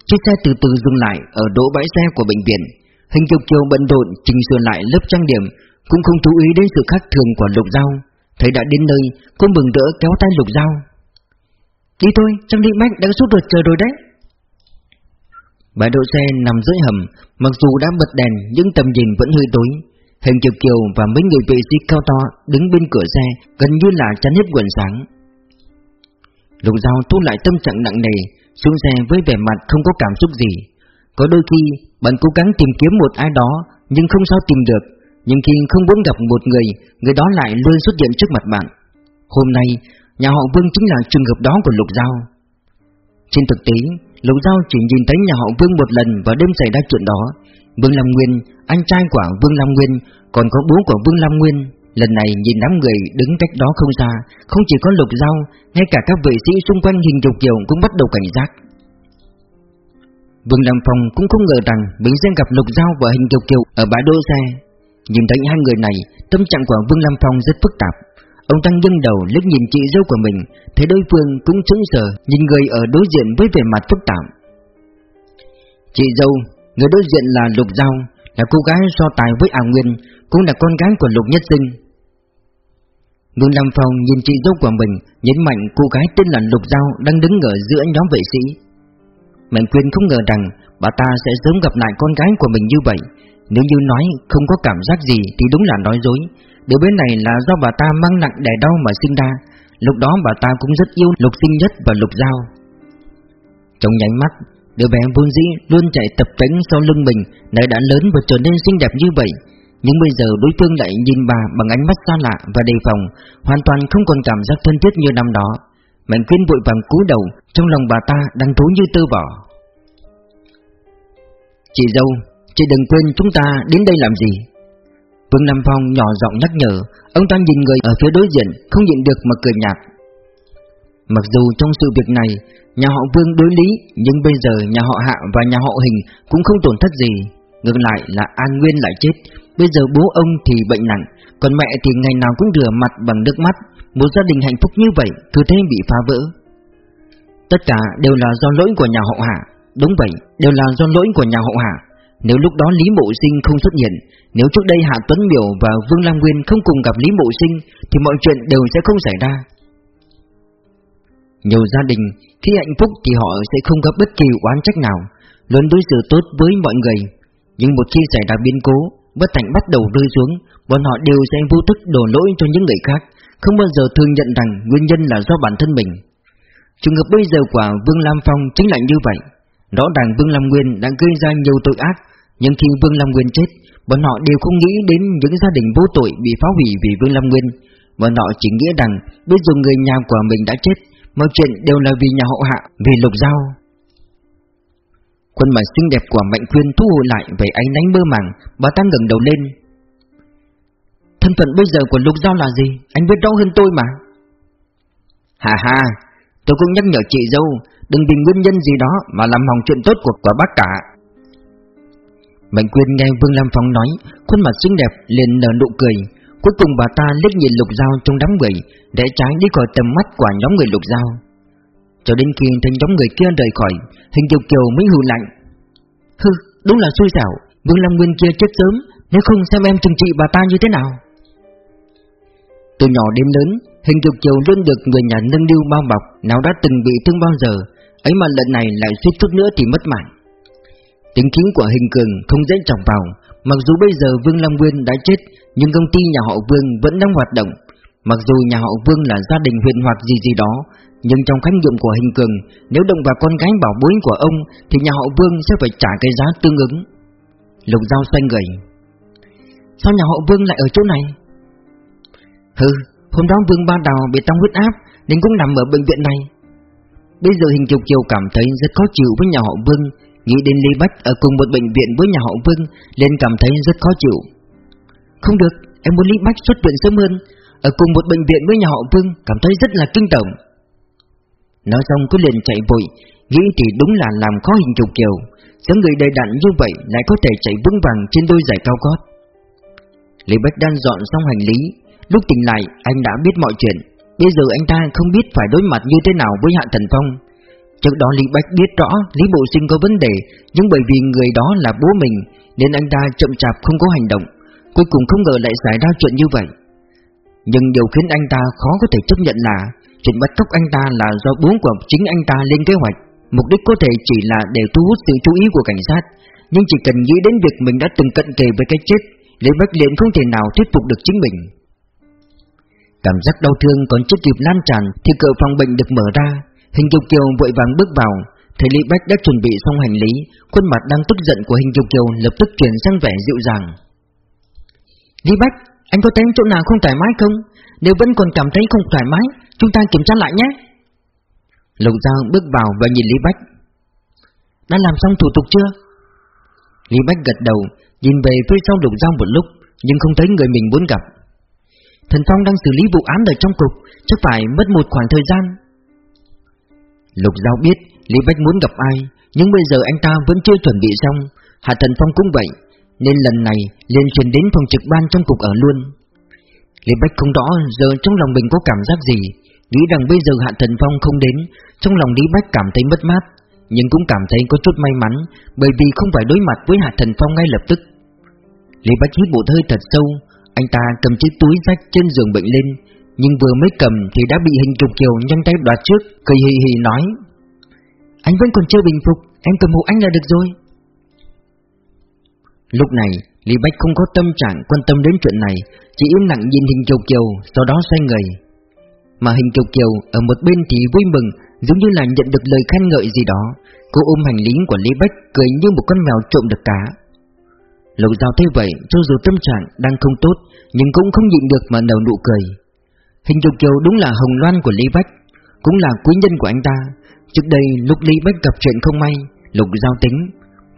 Chiếc xe từ từ dừng lại Ở đỗ bãi xe của bệnh viện. Hình Kiều Kiều bận rộn chỉnh sửa lại lớp trang điểm Cũng không chú ý đến sự khác thường của Lục Giao. Thấy đã đến nơi Cô mừng rỡ kéo tay Lục Giao. Đi thôi, Trang Định Bách đã suốt ruột chờ rồi đấy. Bãi đỗ xe nằm dưới hầm Mặc dù đã bật đèn nhưng tầm nhìn vẫn hơi tối. Hình Kiều Kiều và mấy người vệ sĩ cao to Đứng bên cửa xe Gần như là chắn hết quần sáng. Lục Giao thu lại tâm trạng nặng nề Xuống xe với vẻ mặt không có cảm xúc gì. Có đôi khi bạn cố gắng tìm kiếm một ai đó Nhưng không sao tìm được. Nhưng khi không muốn gặp một người Người đó lại luôn xuất hiện trước mặt bạn. Hôm nay Nhà họ Vương chính là trường hợp đó của Lục Giao. Trên thực tế Lục Giao chỉ nhìn thấy nhà họ Vương một lần vào đêm xảy ra chuyện đó. Vương Lam Nguyên, anh trai của Vương Lam Nguyên Còn có bố của Vương Lam Nguyên. Lần này nhìn đám người đứng cách đó không xa, Không chỉ có Lục Giao Ngay cả các vệ sĩ xung quanh hình dục Kiều cũng bắt đầu cảnh giác. Vương Lam Phong cũng không ngờ rằng Mình sẽ gặp Lục Giao và hình dục Kiều ở bãi đỗ xe. Nhìn thấy hai người này, Tâm trạng của Vương Lam Phong rất phức tạp. Ông tăng dâng đầu liếc nhìn chị dâu của mình, Thấy đối phương cũng sững sờ, Nhìn người ở đối diện với vẻ mặt phức tạp. Chị dâu, Người đối diện là Lục Giao Là cô gái so tài với ảo Nguyên, Cũng là con gái của Lục Nhất Sinh. Vương Lam Phong nhìn chị dâu của mình, Nhấn mạnh cô gái tên là Lục Giao Đang đứng ở giữa nhóm vệ sĩ. Mạnh Quyên không ngờ rằng Bà ta sẽ sớm gặp lại con gái của mình như vậy. Nếu như nói không có cảm giác gì Thì đúng là nói dối. Đứa bé này là do bà ta mang nặng đẻ đau mà sinh ra. Lúc đó bà ta cũng rất yêu lục sinh nhất và lục giao. Trong nháy mắt, Đứa bé vốn dĩ luôn chạy tập tránh sau lưng mình Lại đã lớn và trở nên xinh đẹp như vậy. Nhưng bây giờ đối phương lại nhìn bà bằng ánh mắt xa lạ và đề phòng, Hoàn toàn không còn cảm giác thân thiết như năm đó. Mạnh quyên vội vàng cúi đầu, Trong lòng bà ta đang thú như tơ vỏ Chị dâu, Chị đừng quên chúng ta đến đây làm gì. Vương Nam Phong nhỏ giọng nhắc nhở, Ông ta nhìn người ở phía đối diện, Không nhịn được mà cười nhạt. Mặc dù trong sự việc này, Nhà họ Vương đối lý, Nhưng bây giờ nhà họ Hạ và nhà họ Hình Cũng không tổn thất gì, Ngược lại là An Nguyên lại chết. Bây giờ bố ông thì bệnh nặng Còn mẹ thì ngày nào cũng rửa mặt bằng nước mắt. Một gia đình hạnh phúc như vậy Cứ thế bị phá vỡ. Tất cả đều là do lỗi của nhà hậu Hạ. Đúng vậy, đều là do lỗi của nhà hậu Hạ. Nếu lúc đó Lý Mộ Sinh không xuất hiện Nếu trước đây Hạ Tuấn Miểu và Vương Lam Nguyên không cùng gặp Lý Mộ Sinh Thì mọi chuyện đều sẽ không xảy ra. Nhiều gia đình khi hạnh phúc thì họ sẽ không có bất kỳ oán trách nào Luôn đối xử tốt với mọi người. Nhưng một khi xảy ra biến cố Bất thành bắt đầu rơi xuống, Bọn họ đều sẽ vô thức đổ lỗi cho những người khác, Không bao giờ thừa nhận rằng nguyên nhân là do bản thân mình. Trường hợp bây giờ của Vương Lam Phong chính là như vậy. Rõ ràng Vương Lam Nguyên đã gây ra nhiều tội ác, Nhưng khi Vương Lam Nguyên chết, Bọn họ đều không nghĩ đến những gia đình vô tội bị phá hủy vì Vương Lam Nguyên. Bọn họ chỉ nghĩ rằng biết dùng người nhà của mình đã chết, Mọi chuyện đều là vì nhà hậu hạ, Vì lục giao. Khuôn mặt xinh đẹp của Mạnh Quyên thu hồi lại Về ánh nánh mơ màng, Bà ta ngẩng đầu lên. Thân phận bây giờ của lục giao là gì? Anh biết rõ hơn tôi mà. Hà hà Tôi cũng nhắc nhở chị dâu, Đừng vì nguyên nhân gì đó mà làm hỏng chuyện tốt của quả bác cả. Mạnh Quyên nghe Vương Lam Phong nói, Khuôn mặt xinh đẹp liền nở nụ cười. Cuối cùng bà ta liếc nhìn lục giao trong đám người, Để trái đi khỏi tầm mắt của nhóm người lục giao. Cho đến khi thấy nhóm người kia rời khỏi Hình kiều kiều mới hừ lạnh. Hừ, đúng là xui xẻo. Vương Lam Nguyên kia chết sớm Nếu không xem em trừng trị bà ta như thế nào? Từ nhỏ đến lớn Hình kiều kiều luôn được người nhà nâng niu bao bọc Nào đã từng bị thương bao giờ. Ấy mà lần này lại suýt chút nữa thì mất mạng. Tính khí của hình cường không dễ chọc vào, mặc dù bây giờ Vương Long Nguyên đã chết, nhưng công ty nhà họ Vương vẫn đang hoạt động. Mặc dù nhà họ Vương là gia đình huyền hoặc gì gì đó, nhưng trong khái niệm của hình cường, nếu động vào con gái bảo bối của ông, thì nhà họ Vương sẽ phải trả cái giá tương ứng. Lục dao xoay người. Sao nhà họ Vương lại ở chỗ này? Hừ, hôm đó Vương Ba Đào bị tăng huyết áp, nên cũng nằm ở bệnh viện này. Bây giờ Hình chục Kiều cảm thấy rất khó chịu với nhà họ Vương Nghĩ đến Lý Bách ở cùng một bệnh viện với nhà họ Vương Nên cảm thấy rất khó chịu Không được, em muốn Lý Bách xuất viện sớm hơn Ở cùng một bệnh viện với nhà họ Vương Cảm thấy rất là kinh tởm Nói xong cứ liền chạy vội, Nghĩ thì đúng là làm khó hình trục kiều dáng người đầy đặn như vậy lại có thể chạy vững vàng trên đôi giày cao gót. Lý Bách đang dọn xong hành lý, Lúc tỉnh lại, anh đã biết mọi chuyện. Bây giờ anh ta không biết phải đối mặt như thế nào với Hạ Thần Phong. Trước đó Lý Bách biết rõ Lý Bộ Sinh có vấn đề, Nhưng bởi vì người đó là bố mình, Nên anh ta chậm chạp không có hành động. Cuối cùng không ngờ lại xảy ra chuyện như vậy. Nhưng điều khiến anh ta khó có thể chấp nhận là Chuyện bắt cóc anh ta là do bố của chính anh ta lên kế hoạch. Mục đích có thể chỉ là để thu hút sự chú ý của cảnh sát. Nhưng chỉ cần nghĩ đến việc mình đã từng cận kề với cái chết Lý Bách liền không thể nào thuyết phục được chính mình. Cảm giác đau thương còn chưa kịp lan tràn Thì cửa phòng bệnh được mở ra. Hình Kiều Kiều vội vàng bước vào. Thấy Lý Bách đã chuẩn bị xong hành lý Khuôn mặt đang tức giận của Hình Kiều Kiều lập tức chuyển sang vẻ dịu dàng. Lý Bách, anh có thấy chỗ nào không thoải mái không? Nếu vẫn còn cảm thấy không thoải mái, Chúng ta kiểm tra lại nhé. Lục Giao bước vào và nhìn Lý Bách. Đã làm xong thủ tục chưa? Lý Bách gật đầu, Nhìn về phía sau Lục Giao một lúc, Nhưng không thấy người mình muốn gặp. Thần Phong đang xử lý vụ án ở trong cục, Chắc phải mất một khoảng thời gian. Lục Giao biết Lý Bách muốn gặp ai, Nhưng bây giờ anh ta vẫn chưa chuẩn bị xong. Hạ Thần Phong cũng vậy nên lần này liền chuyển đến phòng trực ban trong cục ở luôn. Lý Bách không rõ giờ trong lòng mình có cảm giác gì, Nghĩ rằng bây giờ Hạ Thần Phong không đến, Trong lòng Lý Bách cảm thấy mất mát, Nhưng cũng cảm thấy có chút may mắn, Bởi vì không phải đối mặt với Hạ Thần Phong ngay lập tức. Lý Bách hít một hơi thật sâu, Anh ta cầm chiếc túi rách trên giường bệnh lên, Nhưng vừa mới cầm thì đã bị hình trục kiều nhanh tay đoạt trước, Cười hì hì nói. Anh vẫn còn chưa bình phục, Em cầm hộ anh là được rồi. Lúc này, Lý Bách không có tâm trạng quan tâm đến chuyện này, Chỉ im lặng nhìn hình kiều kiều, Sau đó xoay người. Mà hình kiều kiều ở một bên thì vui mừng, Giống như là nhận được lời khen ngợi gì đó. Cô ôm hành lý của Lý Bách Cười như một con mèo trộm được cá. Lục Giao thấy vậy, Cho dù tâm trạng đang không tốt, Nhưng cũng không nhịn được mà nở nụ cười. Hình kiều kiều đúng là hồng loan của Lý Bách, Cũng là quý nhân của anh ta. Trước đây lúc Lý Bách gặp chuyện không may, Lục Giao tính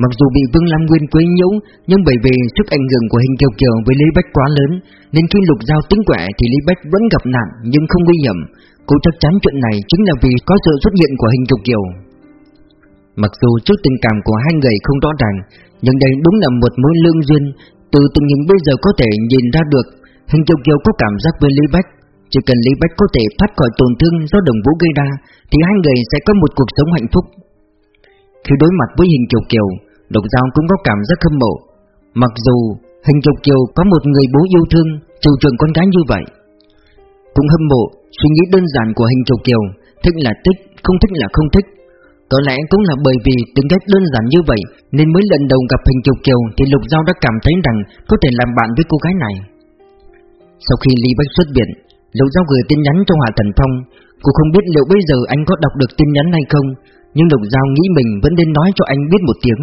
Mặc dù bị Vương Lam Nguyên quấy nhiễu, Nhưng bởi vì sức ảnh hưởng của hình kiều kiều với Lý Bách quá lớn, Nên khi lục giao tính quẻ thì Lý Bách vẫn gặp nạn nhưng không nguy hiểm. Cô chắc chắn chuyện này chính là vì có sự xuất hiện của hình kiều kiều Mặc dù trước tình cảm của hai người không rõ ràng, Nhưng đây đúng là một mối lương duyên, Từ tình hình bây giờ có thể nhìn ra được, Hình kiều kiều có cảm giác với Lý Bách. Chỉ cần Lý Bách có thể thoát khỏi tổn thương do đồng vũ gây ra, Thì hai người sẽ có một cuộc sống hạnh phúc. Khi đối mặt với hình kiều kiều Độc Giao cũng có cảm giác hâm mộ. Mặc dù Hình Kiều Kiều có một người bố yêu thương Chiều trường con gái như vậy Cũng hâm mộ Suy nghĩ đơn giản của Hình Kiều Kiều Thích là thích, không thích là không thích. Có lẽ cũng là bởi vì tính cách đơn giản như vậy Nên mới lần đầu gặp Hình Kiều Kiều Thì Lục Giao đã cảm thấy rằng Có thể làm bạn với cô gái này. Sau khi Lý Bách xuất viện Lục Giao gửi tin nhắn cho Hạ Thần Phong. Cô không biết liệu bây giờ anh có đọc được tin nhắn hay không Nhưng Lục Giao nghĩ mình vẫn nên nói cho anh biết một tiếng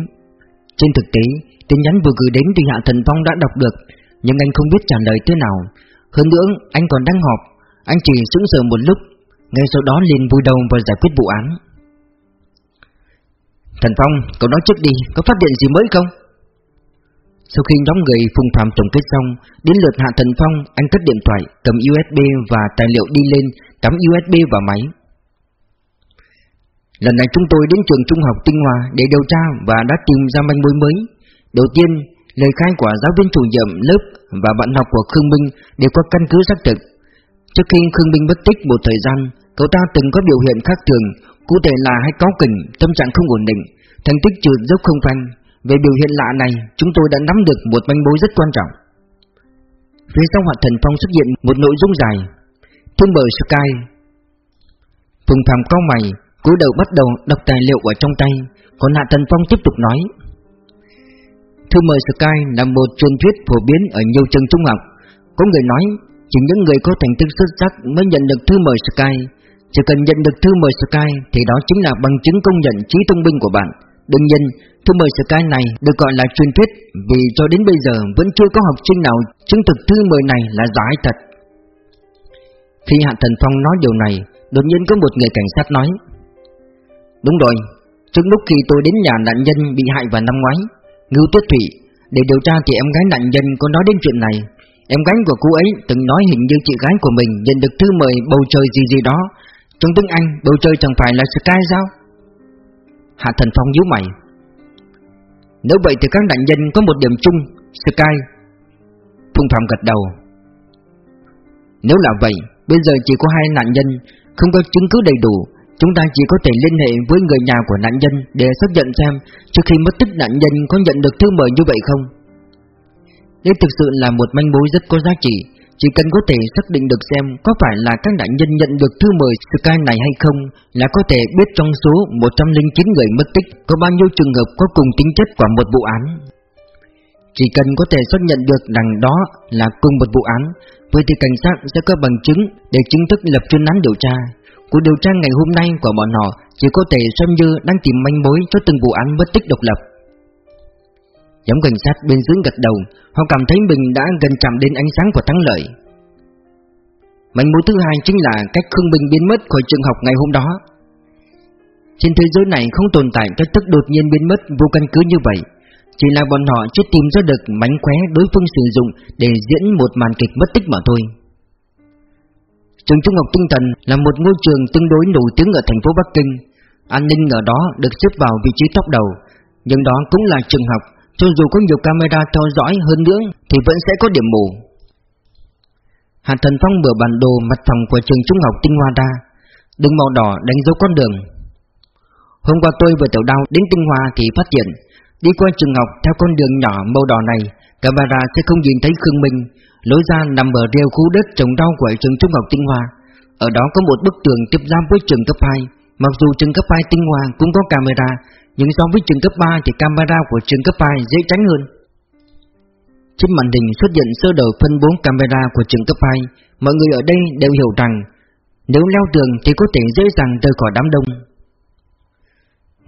trên thực tế, tin nhắn vừa gửi đến thì Hạ Thần Phong đã đọc được, nhưng anh không biết trả lời thế nào. Hơn nữa, anh còn đang họp, anh chỉ sững sờ một lúc, ngay sau đó liền vui đầu và giải quyết vụ án. Thần Phong, cậu nói trước đi, có phát hiện gì mới không? Sau khi nhóm người phùng phạm tổng kết xong, đến lượt Hạ Thần Phong, anh cất điện thoại, cầm USB và tài liệu đi lên, cắm USB vào máy. Lần này chúng tôi đến trường trung học Tinh Hòa để điều tra và đã tìm ra manh mối mới. Đầu tiên, lời khai của giáo viên chủ nhiệm lớp và bạn học của Khương Minh đều có căn cứ xác thực. Trước khi Khương Minh mất tích một thời gian, cậu ta từng có biểu hiện khác thường, cụ thể là hay cáu kỉnh, tâm trạng không ổn định, thành tích trượt dốc không phanh. Về biểu hiện lạ này, chúng tôi đã nắm được một manh mối rất quan trọng. Phía sau hoạt thần phong xuất hiện một nội dung dài. Thương bờ Sky. Phùng Phạm cao mày, cúi đầu bắt đầu đọc tài liệu ở trong tay Còn Hạ Thần Phong tiếp tục nói. Thư mời Sky là một truyền thuyết phổ biến ở nhiều trường trung học. Có người nói Chỉ những người có thành tích xuất sắc mới nhận được thư mời Sky. Chỉ cần nhận được thư mời Sky Thì đó chính là bằng chứng công nhận trí thông minh của bạn. Đương nhiên, thư mời Sky này được gọi là truyền thuyết Vì cho đến bây giờ vẫn chưa có học sinh nào chứng thực thư mời này là giả hay thật. Khi Hạ Thần Phong nói điều này Đột nhiên có một người cảnh sát nói Đúng rồi, trước lúc khi tôi đến nhà nạn nhân bị hại vào năm ngoái, Ngưu Tuyết Thủy, để điều tra thì em gái nạn nhân có nói đến chuyện này. Em gái của cô ấy từng nói hình như chị gái của mình nhận được thư mời bầu trời gì gì đó. Trong tiếng Anh, bầu trời chẳng phải là sky sao? Hạ Thần Phong nhíu mày Nếu vậy thì các nạn nhân có một điểm chung Sky Phùng Phạm gật đầu Nếu là vậy Bây giờ chỉ có hai nạn nhân Không có chứng cứ đầy đủ Chúng ta chỉ có thể liên hệ với người nhà của nạn nhân Để xác nhận xem Trước khi mất tích nạn nhân có nhận được thư mời như vậy không Đây thực sự là một manh mối rất có giá trị chỉ cần có thể xác định được xem có phải là các nạn nhân nhận được thư mời Sky này hay không là có thể biết trong số 109 người mất tích có bao nhiêu trường hợp có cùng tính chất của một vụ án. Chỉ cần có thể xác nhận được rằng đó là cùng một vụ án, vậy thì cảnh sát sẽ có bằng chứng để chính thức lập chuyên án điều tra. Cuộc điều tra ngày hôm nay của bọn họ chỉ có thể xem như đang tìm manh mối cho từng vụ án mất tích độc lập. Giám cảnh sát bên dưới gật đầu, Họ cảm thấy mình đã gần chạm đến ánh sáng của thắng lợi. Manh mối thứ hai chính là cách Khương Bình biến mất khỏi trường học ngày hôm đó. Trên thế giới này không tồn tại cách thức đột nhiên biến mất vô căn cứ như vậy, Chỉ là bọn họ chưa tìm ra được mánh khóe đối phương sử dụng để diễn một màn kịch mất tích mà thôi. Trường Trung học Tinh Thần là một ngôi trường tương đối nổi tiếng ở thành phố Bắc Kinh. An ninh ở đó được xếp vào vị trí top đầu, Nhưng đó cũng là trường học. Cho dù có nhiều camera theo dõi hơn nữa Thì vẫn sẽ có điểm mù. Hạ Thần Phong mở bản đồ mặt phòng của trường trung học Tinh Hoa ra Đường màu đỏ đánh dấu con đường. Hôm qua tôi và Tiểu đau đến Tinh Hoa thì phát hiện, Đi qua trường học theo con đường nhỏ màu đỏ này, Camera sẽ không nhìn thấy Khương Minh. Lối ra nằm ở rêu khu đất trồng rau của trường trung học Tinh Hoa. Ở đó có một bức tường tiếp giáp với trường cấp 2 Mặc dù trường cấp 2 Tinh Hoa cũng có camera, nhưng so với trường cấp 3 thì camera của trường cấp 2 dễ tránh hơn. Trên màn hình xuất hiện sơ đồ phân bố camera của trường cấp 2 Mọi người ở đây đều hiểu rằng, Nếu leo tường thì có thể dễ dàng rời khỏi đám đông.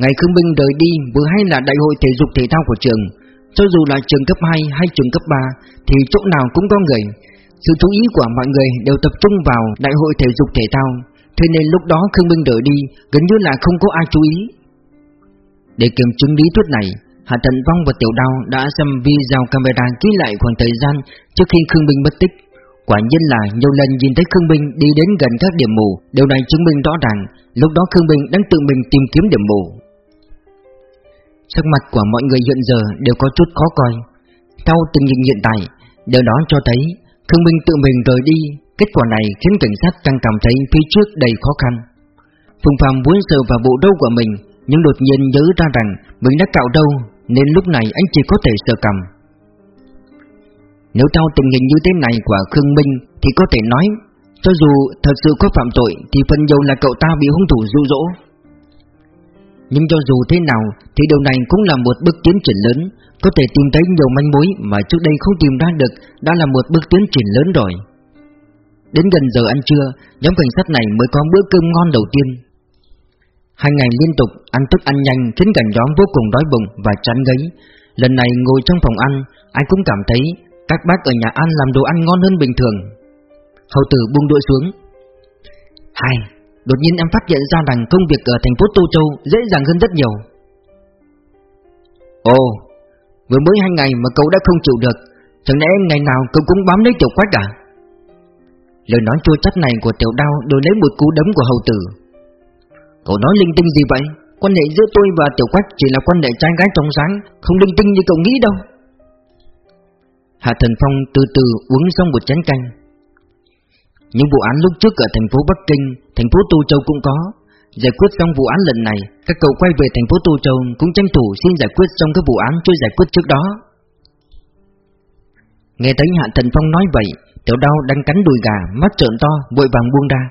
Ngày Khương Minh rời đi, vừa hay là đại hội thể dục thể thao của trường. Cho dù là trường cấp 2 hay trường cấp 3 Thì chỗ nào cũng có người Sự chú ý của mọi người đều tập trung vào đại hội thể dục thể thao Thế nên lúc đó Khương Minh đợi đi Gần như là không có ai chú ý để kiểm chứng lý thuyết này, Hạ Tần vong và Tiểu Đao đã xem video camera ký lại khoảng thời gian trước khi Khương Minh mất tích. Quả nhiên là nhiều lần nhìn thấy Khương Minh đi đến gần các điểm mù, điều này chứng minh rõ ràng lúc đó Khương Minh đang tự mình tìm kiếm điểm mù. Sắc mặt của mọi người hiện giờ đều có chút khó coi. Theo tình hình hiện tại, điều đó cho thấy Khương Minh tự mình rời đi, kết quả này khiến cảnh sát càng cảm thấy phía trước đầy khó khăn. Phùng Phạm muốn sờ vào bộ đâu của mình nhưng đột nhiên nhớ ra rằng mình đã cạo đâu Nên lúc này anh chỉ có thể sờ cầm Nếu theo tình hình như thế này của Khương Minh Thì có thể nói Cho dù thật sự có phạm tội Thì phần nhiều là cậu ta bị hung thủ dụ dỗ nhưng cho dù thế nào Thì điều này cũng là một bước tiến triển lớn Có thể tìm thấy nhiều manh mối Mà trước đây không tìm ra được Đã là một bước tiến triển lớn rồi Đến gần giờ ăn trưa Nhóm cảnh sát này mới có bữa cơm ngon đầu tiên Hai ngày liên tục ăn thức ăn nhanh khiến cả nhóm vô cùng đói bụng và chán ngấy. Lần này ngồi trong phòng ăn, ai cũng cảm thấy các bác ở nhà ăn làm đồ ăn ngon hơn bình thường. Hầu tử buông đũa xuống. Hai, đột nhiên em phát hiện ra rằng công việc ở thành phố Tô Châu dễ dàng hơn rất nhiều. Ồ, vừa mới hai ngày mà cậu đã không chịu được, chẳng lẽ ngày nào cậu cũng bám lấy tiểu quách à? Lời nói chua chát này của tiểu đao đổi lấy một cú đấm của hầu tử Cậu nói linh tinh gì vậy Quan hệ giữa tôi và Tiểu Quách chỉ là quan hệ trai gái trong sáng Không linh tinh như cậu nghĩ đâu Hạ Thần Phong từ từ uống xong một chén canh những vụ án lúc trước ở thành phố Bắc Kinh, Thành phố Tô Châu cũng có. Giải quyết xong vụ án lần này, Các cậu quay về thành phố Tô Châu Cũng tranh thủ xin giải quyết xong các vụ án chưa giải quyết trước đó. Nghe thấy Hạ Thần Phong nói vậy, Tiểu đau đang cắn đùi gà, Mắt trợn to, vội vàng buông ra.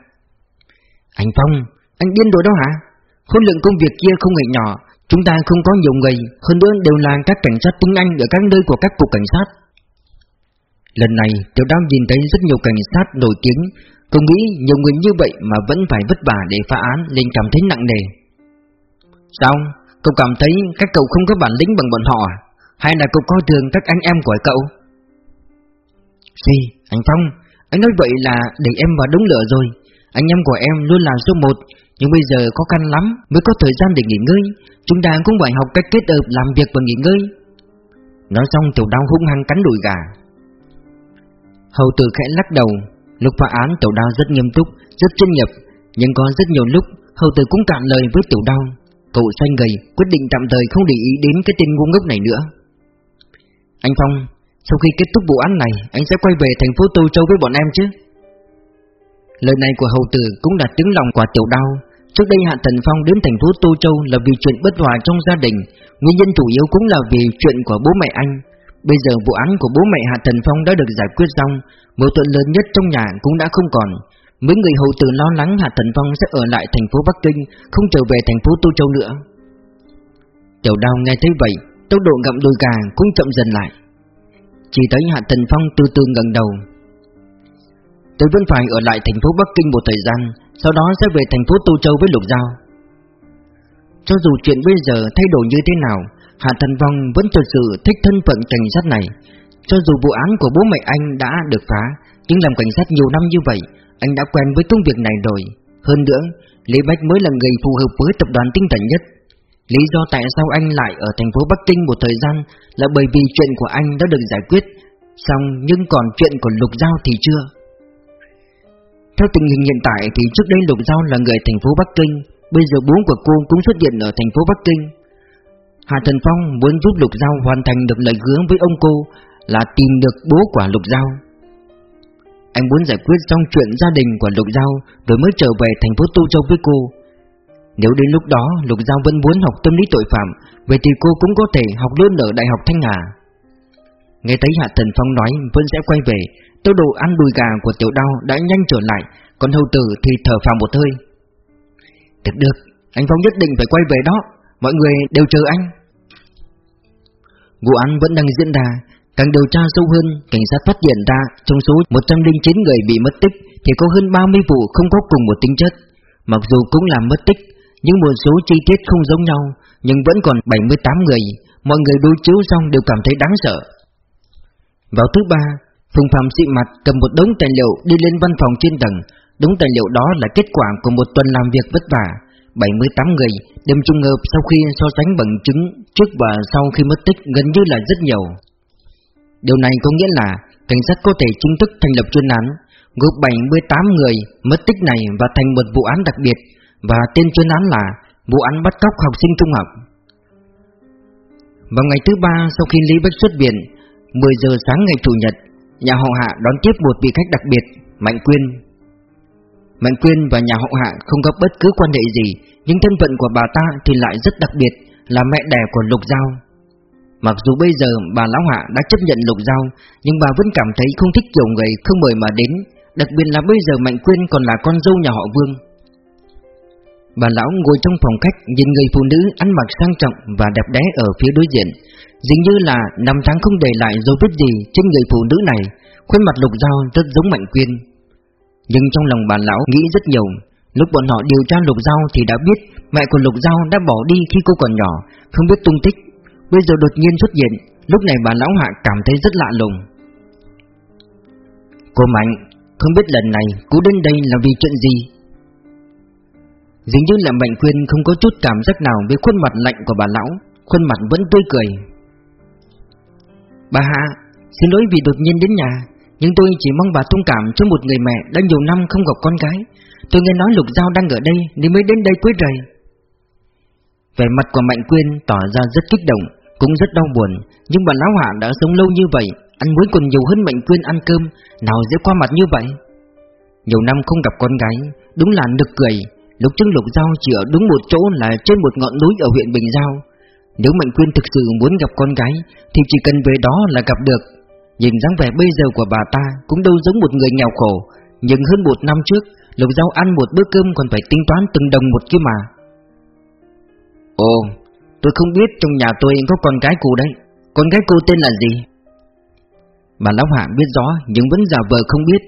Anh Phong, anh điên rồi đó hả? Khối lượng công việc kia không hề nhỏ, Chúng ta không có nhiều người, Hơn nữa đều là các cảnh sát tiếng Anh Ở các nơi của các cục cảnh sát. Lần này Tiểu Đao nhìn thấy rất nhiều cảnh sát nổi tiếng Không nghĩ nhiều người như vậy Mà vẫn phải vất vả để phá án Nên cảm thấy nặng nề Sao? Cậu cảm thấy các cậu không có bản lĩnh bằng bọn họ à? Hay là cậu coi thường các anh em của cậu? Gì? Anh Phong, Anh nói vậy là để em vào đúng lửa rồi Anh em của em luôn là số một, nhưng bây giờ khó khăn lắm mới có thời gian để nghỉ ngơi Chúng ta cũng phải học cách kết hợp làm việc và nghỉ ngơi Nói xong, tiểu đao hung hăng cắn đùi gà Hầu tử khẽ lắc đầu Lúc phá án tiểu đao rất nghiêm túc Rất chuyên nghiệp Nhưng có rất nhiều lúc Hầu tử cũng cạn lời với tiểu đao. Cậu xanh gầy, Quyết định tạm thời không để ý đến cái tên ngu ngốc này nữa. Anh Phong Sau khi kết thúc vụ án này Anh sẽ quay về thành phố Tô Châu với bọn em chứ? Lời này của hầu tử cũng là tiếng lòng quả tiểu Đao. Trước đây Hạ Thần Phong đến thành phố Tô Châu là vì chuyện bất hòa trong gia đình Nguyên nhân chủ yếu cũng là vì chuyện của bố mẹ anh. Bây giờ vụ án của bố mẹ Hạ Thần Phong đã được giải quyết xong, Mâu thuẫn lớn nhất trong nhà cũng đã không còn. Mấy người hầu tử lo lắng Hạ Thần Phong sẽ ở lại thành phố Bắc Kinh, Không trở về thành phố Tô Châu nữa. Tiểu đào nghe thấy vậy, Tốc độ ngậm đôi gà cũng chậm dần lại. Chỉ thấy Hạ Thần Phong từ từ ngẩng đầu. Tôi vẫn phải ở lại thành phố Bắc Kinh một thời gian, Sau đó sẽ về thành phố Tô Châu với Lục Giao. Cho dù chuyện bây giờ thay đổi như thế nào Hạ Thần Phong vẫn thật sự thích thân phận cảnh sát này. Cho dù vụ án của bố mẹ anh đã được phá, Nhưng làm cảnh sát nhiều năm như vậy, Anh đã quen với công việc này rồi. Hơn nữa, Lý Bách mới là người phù hợp với tập đoàn tinh thần nhất. Lý do tại sao anh lại ở thành phố Bắc Kinh một thời gian Là bởi vì chuyện của anh đã được giải quyết. Xong, nhưng còn chuyện của Lục Giao thì chưa. Theo tình hình hiện tại thì trước đây Lục Giao là người thành phố Bắc Kinh, Bây giờ bố của cô cũng xuất hiện ở thành phố Bắc Kinh. Hạ Thần Phong muốn giúp Lục Giao hoàn thành được lời hứa với ông cô Là tìm được bố của Lục Giao. Anh muốn giải quyết xong chuyện gia đình của Lục Giao Rồi mới trở về thành phố Tô Châu với cô. Nếu đến lúc đó Lục Giao vẫn muốn học tâm lý tội phạm Vậy thì cô cũng có thể học luôn ở Đại học Thanh Hà. Nghe thấy Hạ Thần Phong nói vẫn sẽ quay về Tốc độ ăn đùi gà của tiểu Đao đã nhanh trở lại Còn hầu tử thì thở phào một hơi. Được được, anh Phong nhất định phải quay về đó Mọi người đều chờ anh. Vụ án vẫn đang diễn ra. Càng điều tra sâu hơn Cảnh sát phát hiện ra Trong số 109 người bị mất tích Thì có hơn 30 vụ không có cùng một tính chất. Mặc dù cũng là mất tích Nhưng một số chi tiết không giống nhau Nhưng vẫn còn 78 người. Mọi người đối chiếu xong đều cảm thấy đáng sợ. Vào thứ ba Phùng Phạm xị mặt cầm một đống tài liệu đi lên văn phòng trên tầng. Đống tài liệu đó là kết quả của một tuần làm việc vất vả. 78 người, đêm trung hợp sau khi so sánh bằng chứng trước và sau khi mất tích gần như là rất nhiều. Điều này có nghĩa là cảnh sát có thể chính thức thành lập chuyên án, gộp 78 người mất tích này và thành một vụ án đặc biệt, và tên chuyên án là vụ án bắt cóc học sinh trung học. Vào ngày thứ ba sau khi Lý Bách xuất viện, 10 giờ sáng ngày Chủ nhật, nhà họ Hạ đón tiếp một vị khách đặc biệt, Mạnh Quyên, Mạnh Quyên và nhà họ Hạ không có bất cứ quan hệ gì Nhưng thân phận của bà ta thì lại rất đặc biệt là mẹ đẻ của Lục Giao. Mặc dù bây giờ bà Lão Hạ đã chấp nhận Lục Giao, Nhưng bà vẫn cảm thấy không thích kiểu người không mời mà đến, Đặc biệt là bây giờ Mạnh Quyên còn là con dâu nhà họ Vương. Bà Lão ngồi trong phòng khách Nhìn người phụ nữ ăn mặc sang trọng và đẹp đẽ ở phía đối diện, Dường như là năm tháng không để lại dấu vết gì trên người phụ nữ này. Khuôn mặt Lục Giao rất giống Mạnh Quyên. Nhưng trong lòng bà lão nghĩ rất nhiều. Lúc bọn họ điều tra Lục Giao thì đã biết Mẹ của Lục Giao đã bỏ đi khi cô còn nhỏ, Không biết tung tích. Bây giờ đột nhiên xuất hiện, Lúc này bà lão hạ cảm thấy rất lạ lùng. Cô Mạnh, Không biết lần này cô đến đây là vì chuyện gì? Dường như là Mạnh Quyên không có chút cảm giác nào Với khuôn mặt lạnh của bà lão, Khuôn mặt vẫn tươi cười. Bà Hạ, Xin lỗi vì đột nhiên đến nhà, nhưng tôi chỉ mong bà thông cảm cho một người mẹ đã nhiều năm không gặp con gái. Tôi nghe nói Lục Giao đang ở đây, nên mới đến đây quấy rầy. Vẻ mặt của Mạnh Quyên tỏ ra rất kích động, Cũng rất đau buồn. Nhưng bà Lão Hạ đã sống lâu như vậy, Ăn muối còn nhiều hơn Mạnh Quyên ăn cơm, Nào dễ qua mặt như vậy? Nhiều năm không gặp con gái, Đúng là nực cười. Lúc trước Lục Giao chỉ ở đúng một chỗ là trên một ngọn núi ở huyện Bình Giao. Nếu Mạnh Quyên thực sự muốn gặp con gái, Thì chỉ cần về đó là gặp được. Nhìn dáng vẻ bây giờ của bà ta Cũng đâu giống một người nghèo khổ, Nhưng hơn một năm trước Lục Giao ăn một bữa cơm còn phải tính toán từng đồng một kia mà. Ồ, Tôi không biết trong nhà tôi có con gái cô đấy. Con gái cô tên là gì? Bà Lão Hạ biết rõ Nhưng vẫn giả vờ không biết.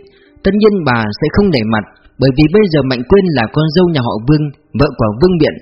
Tất nhiên bà sẽ không để mặt Bởi vì bây giờ Mạnh Quyên là con dâu nhà họ Vương, Vợ của Vương Biện.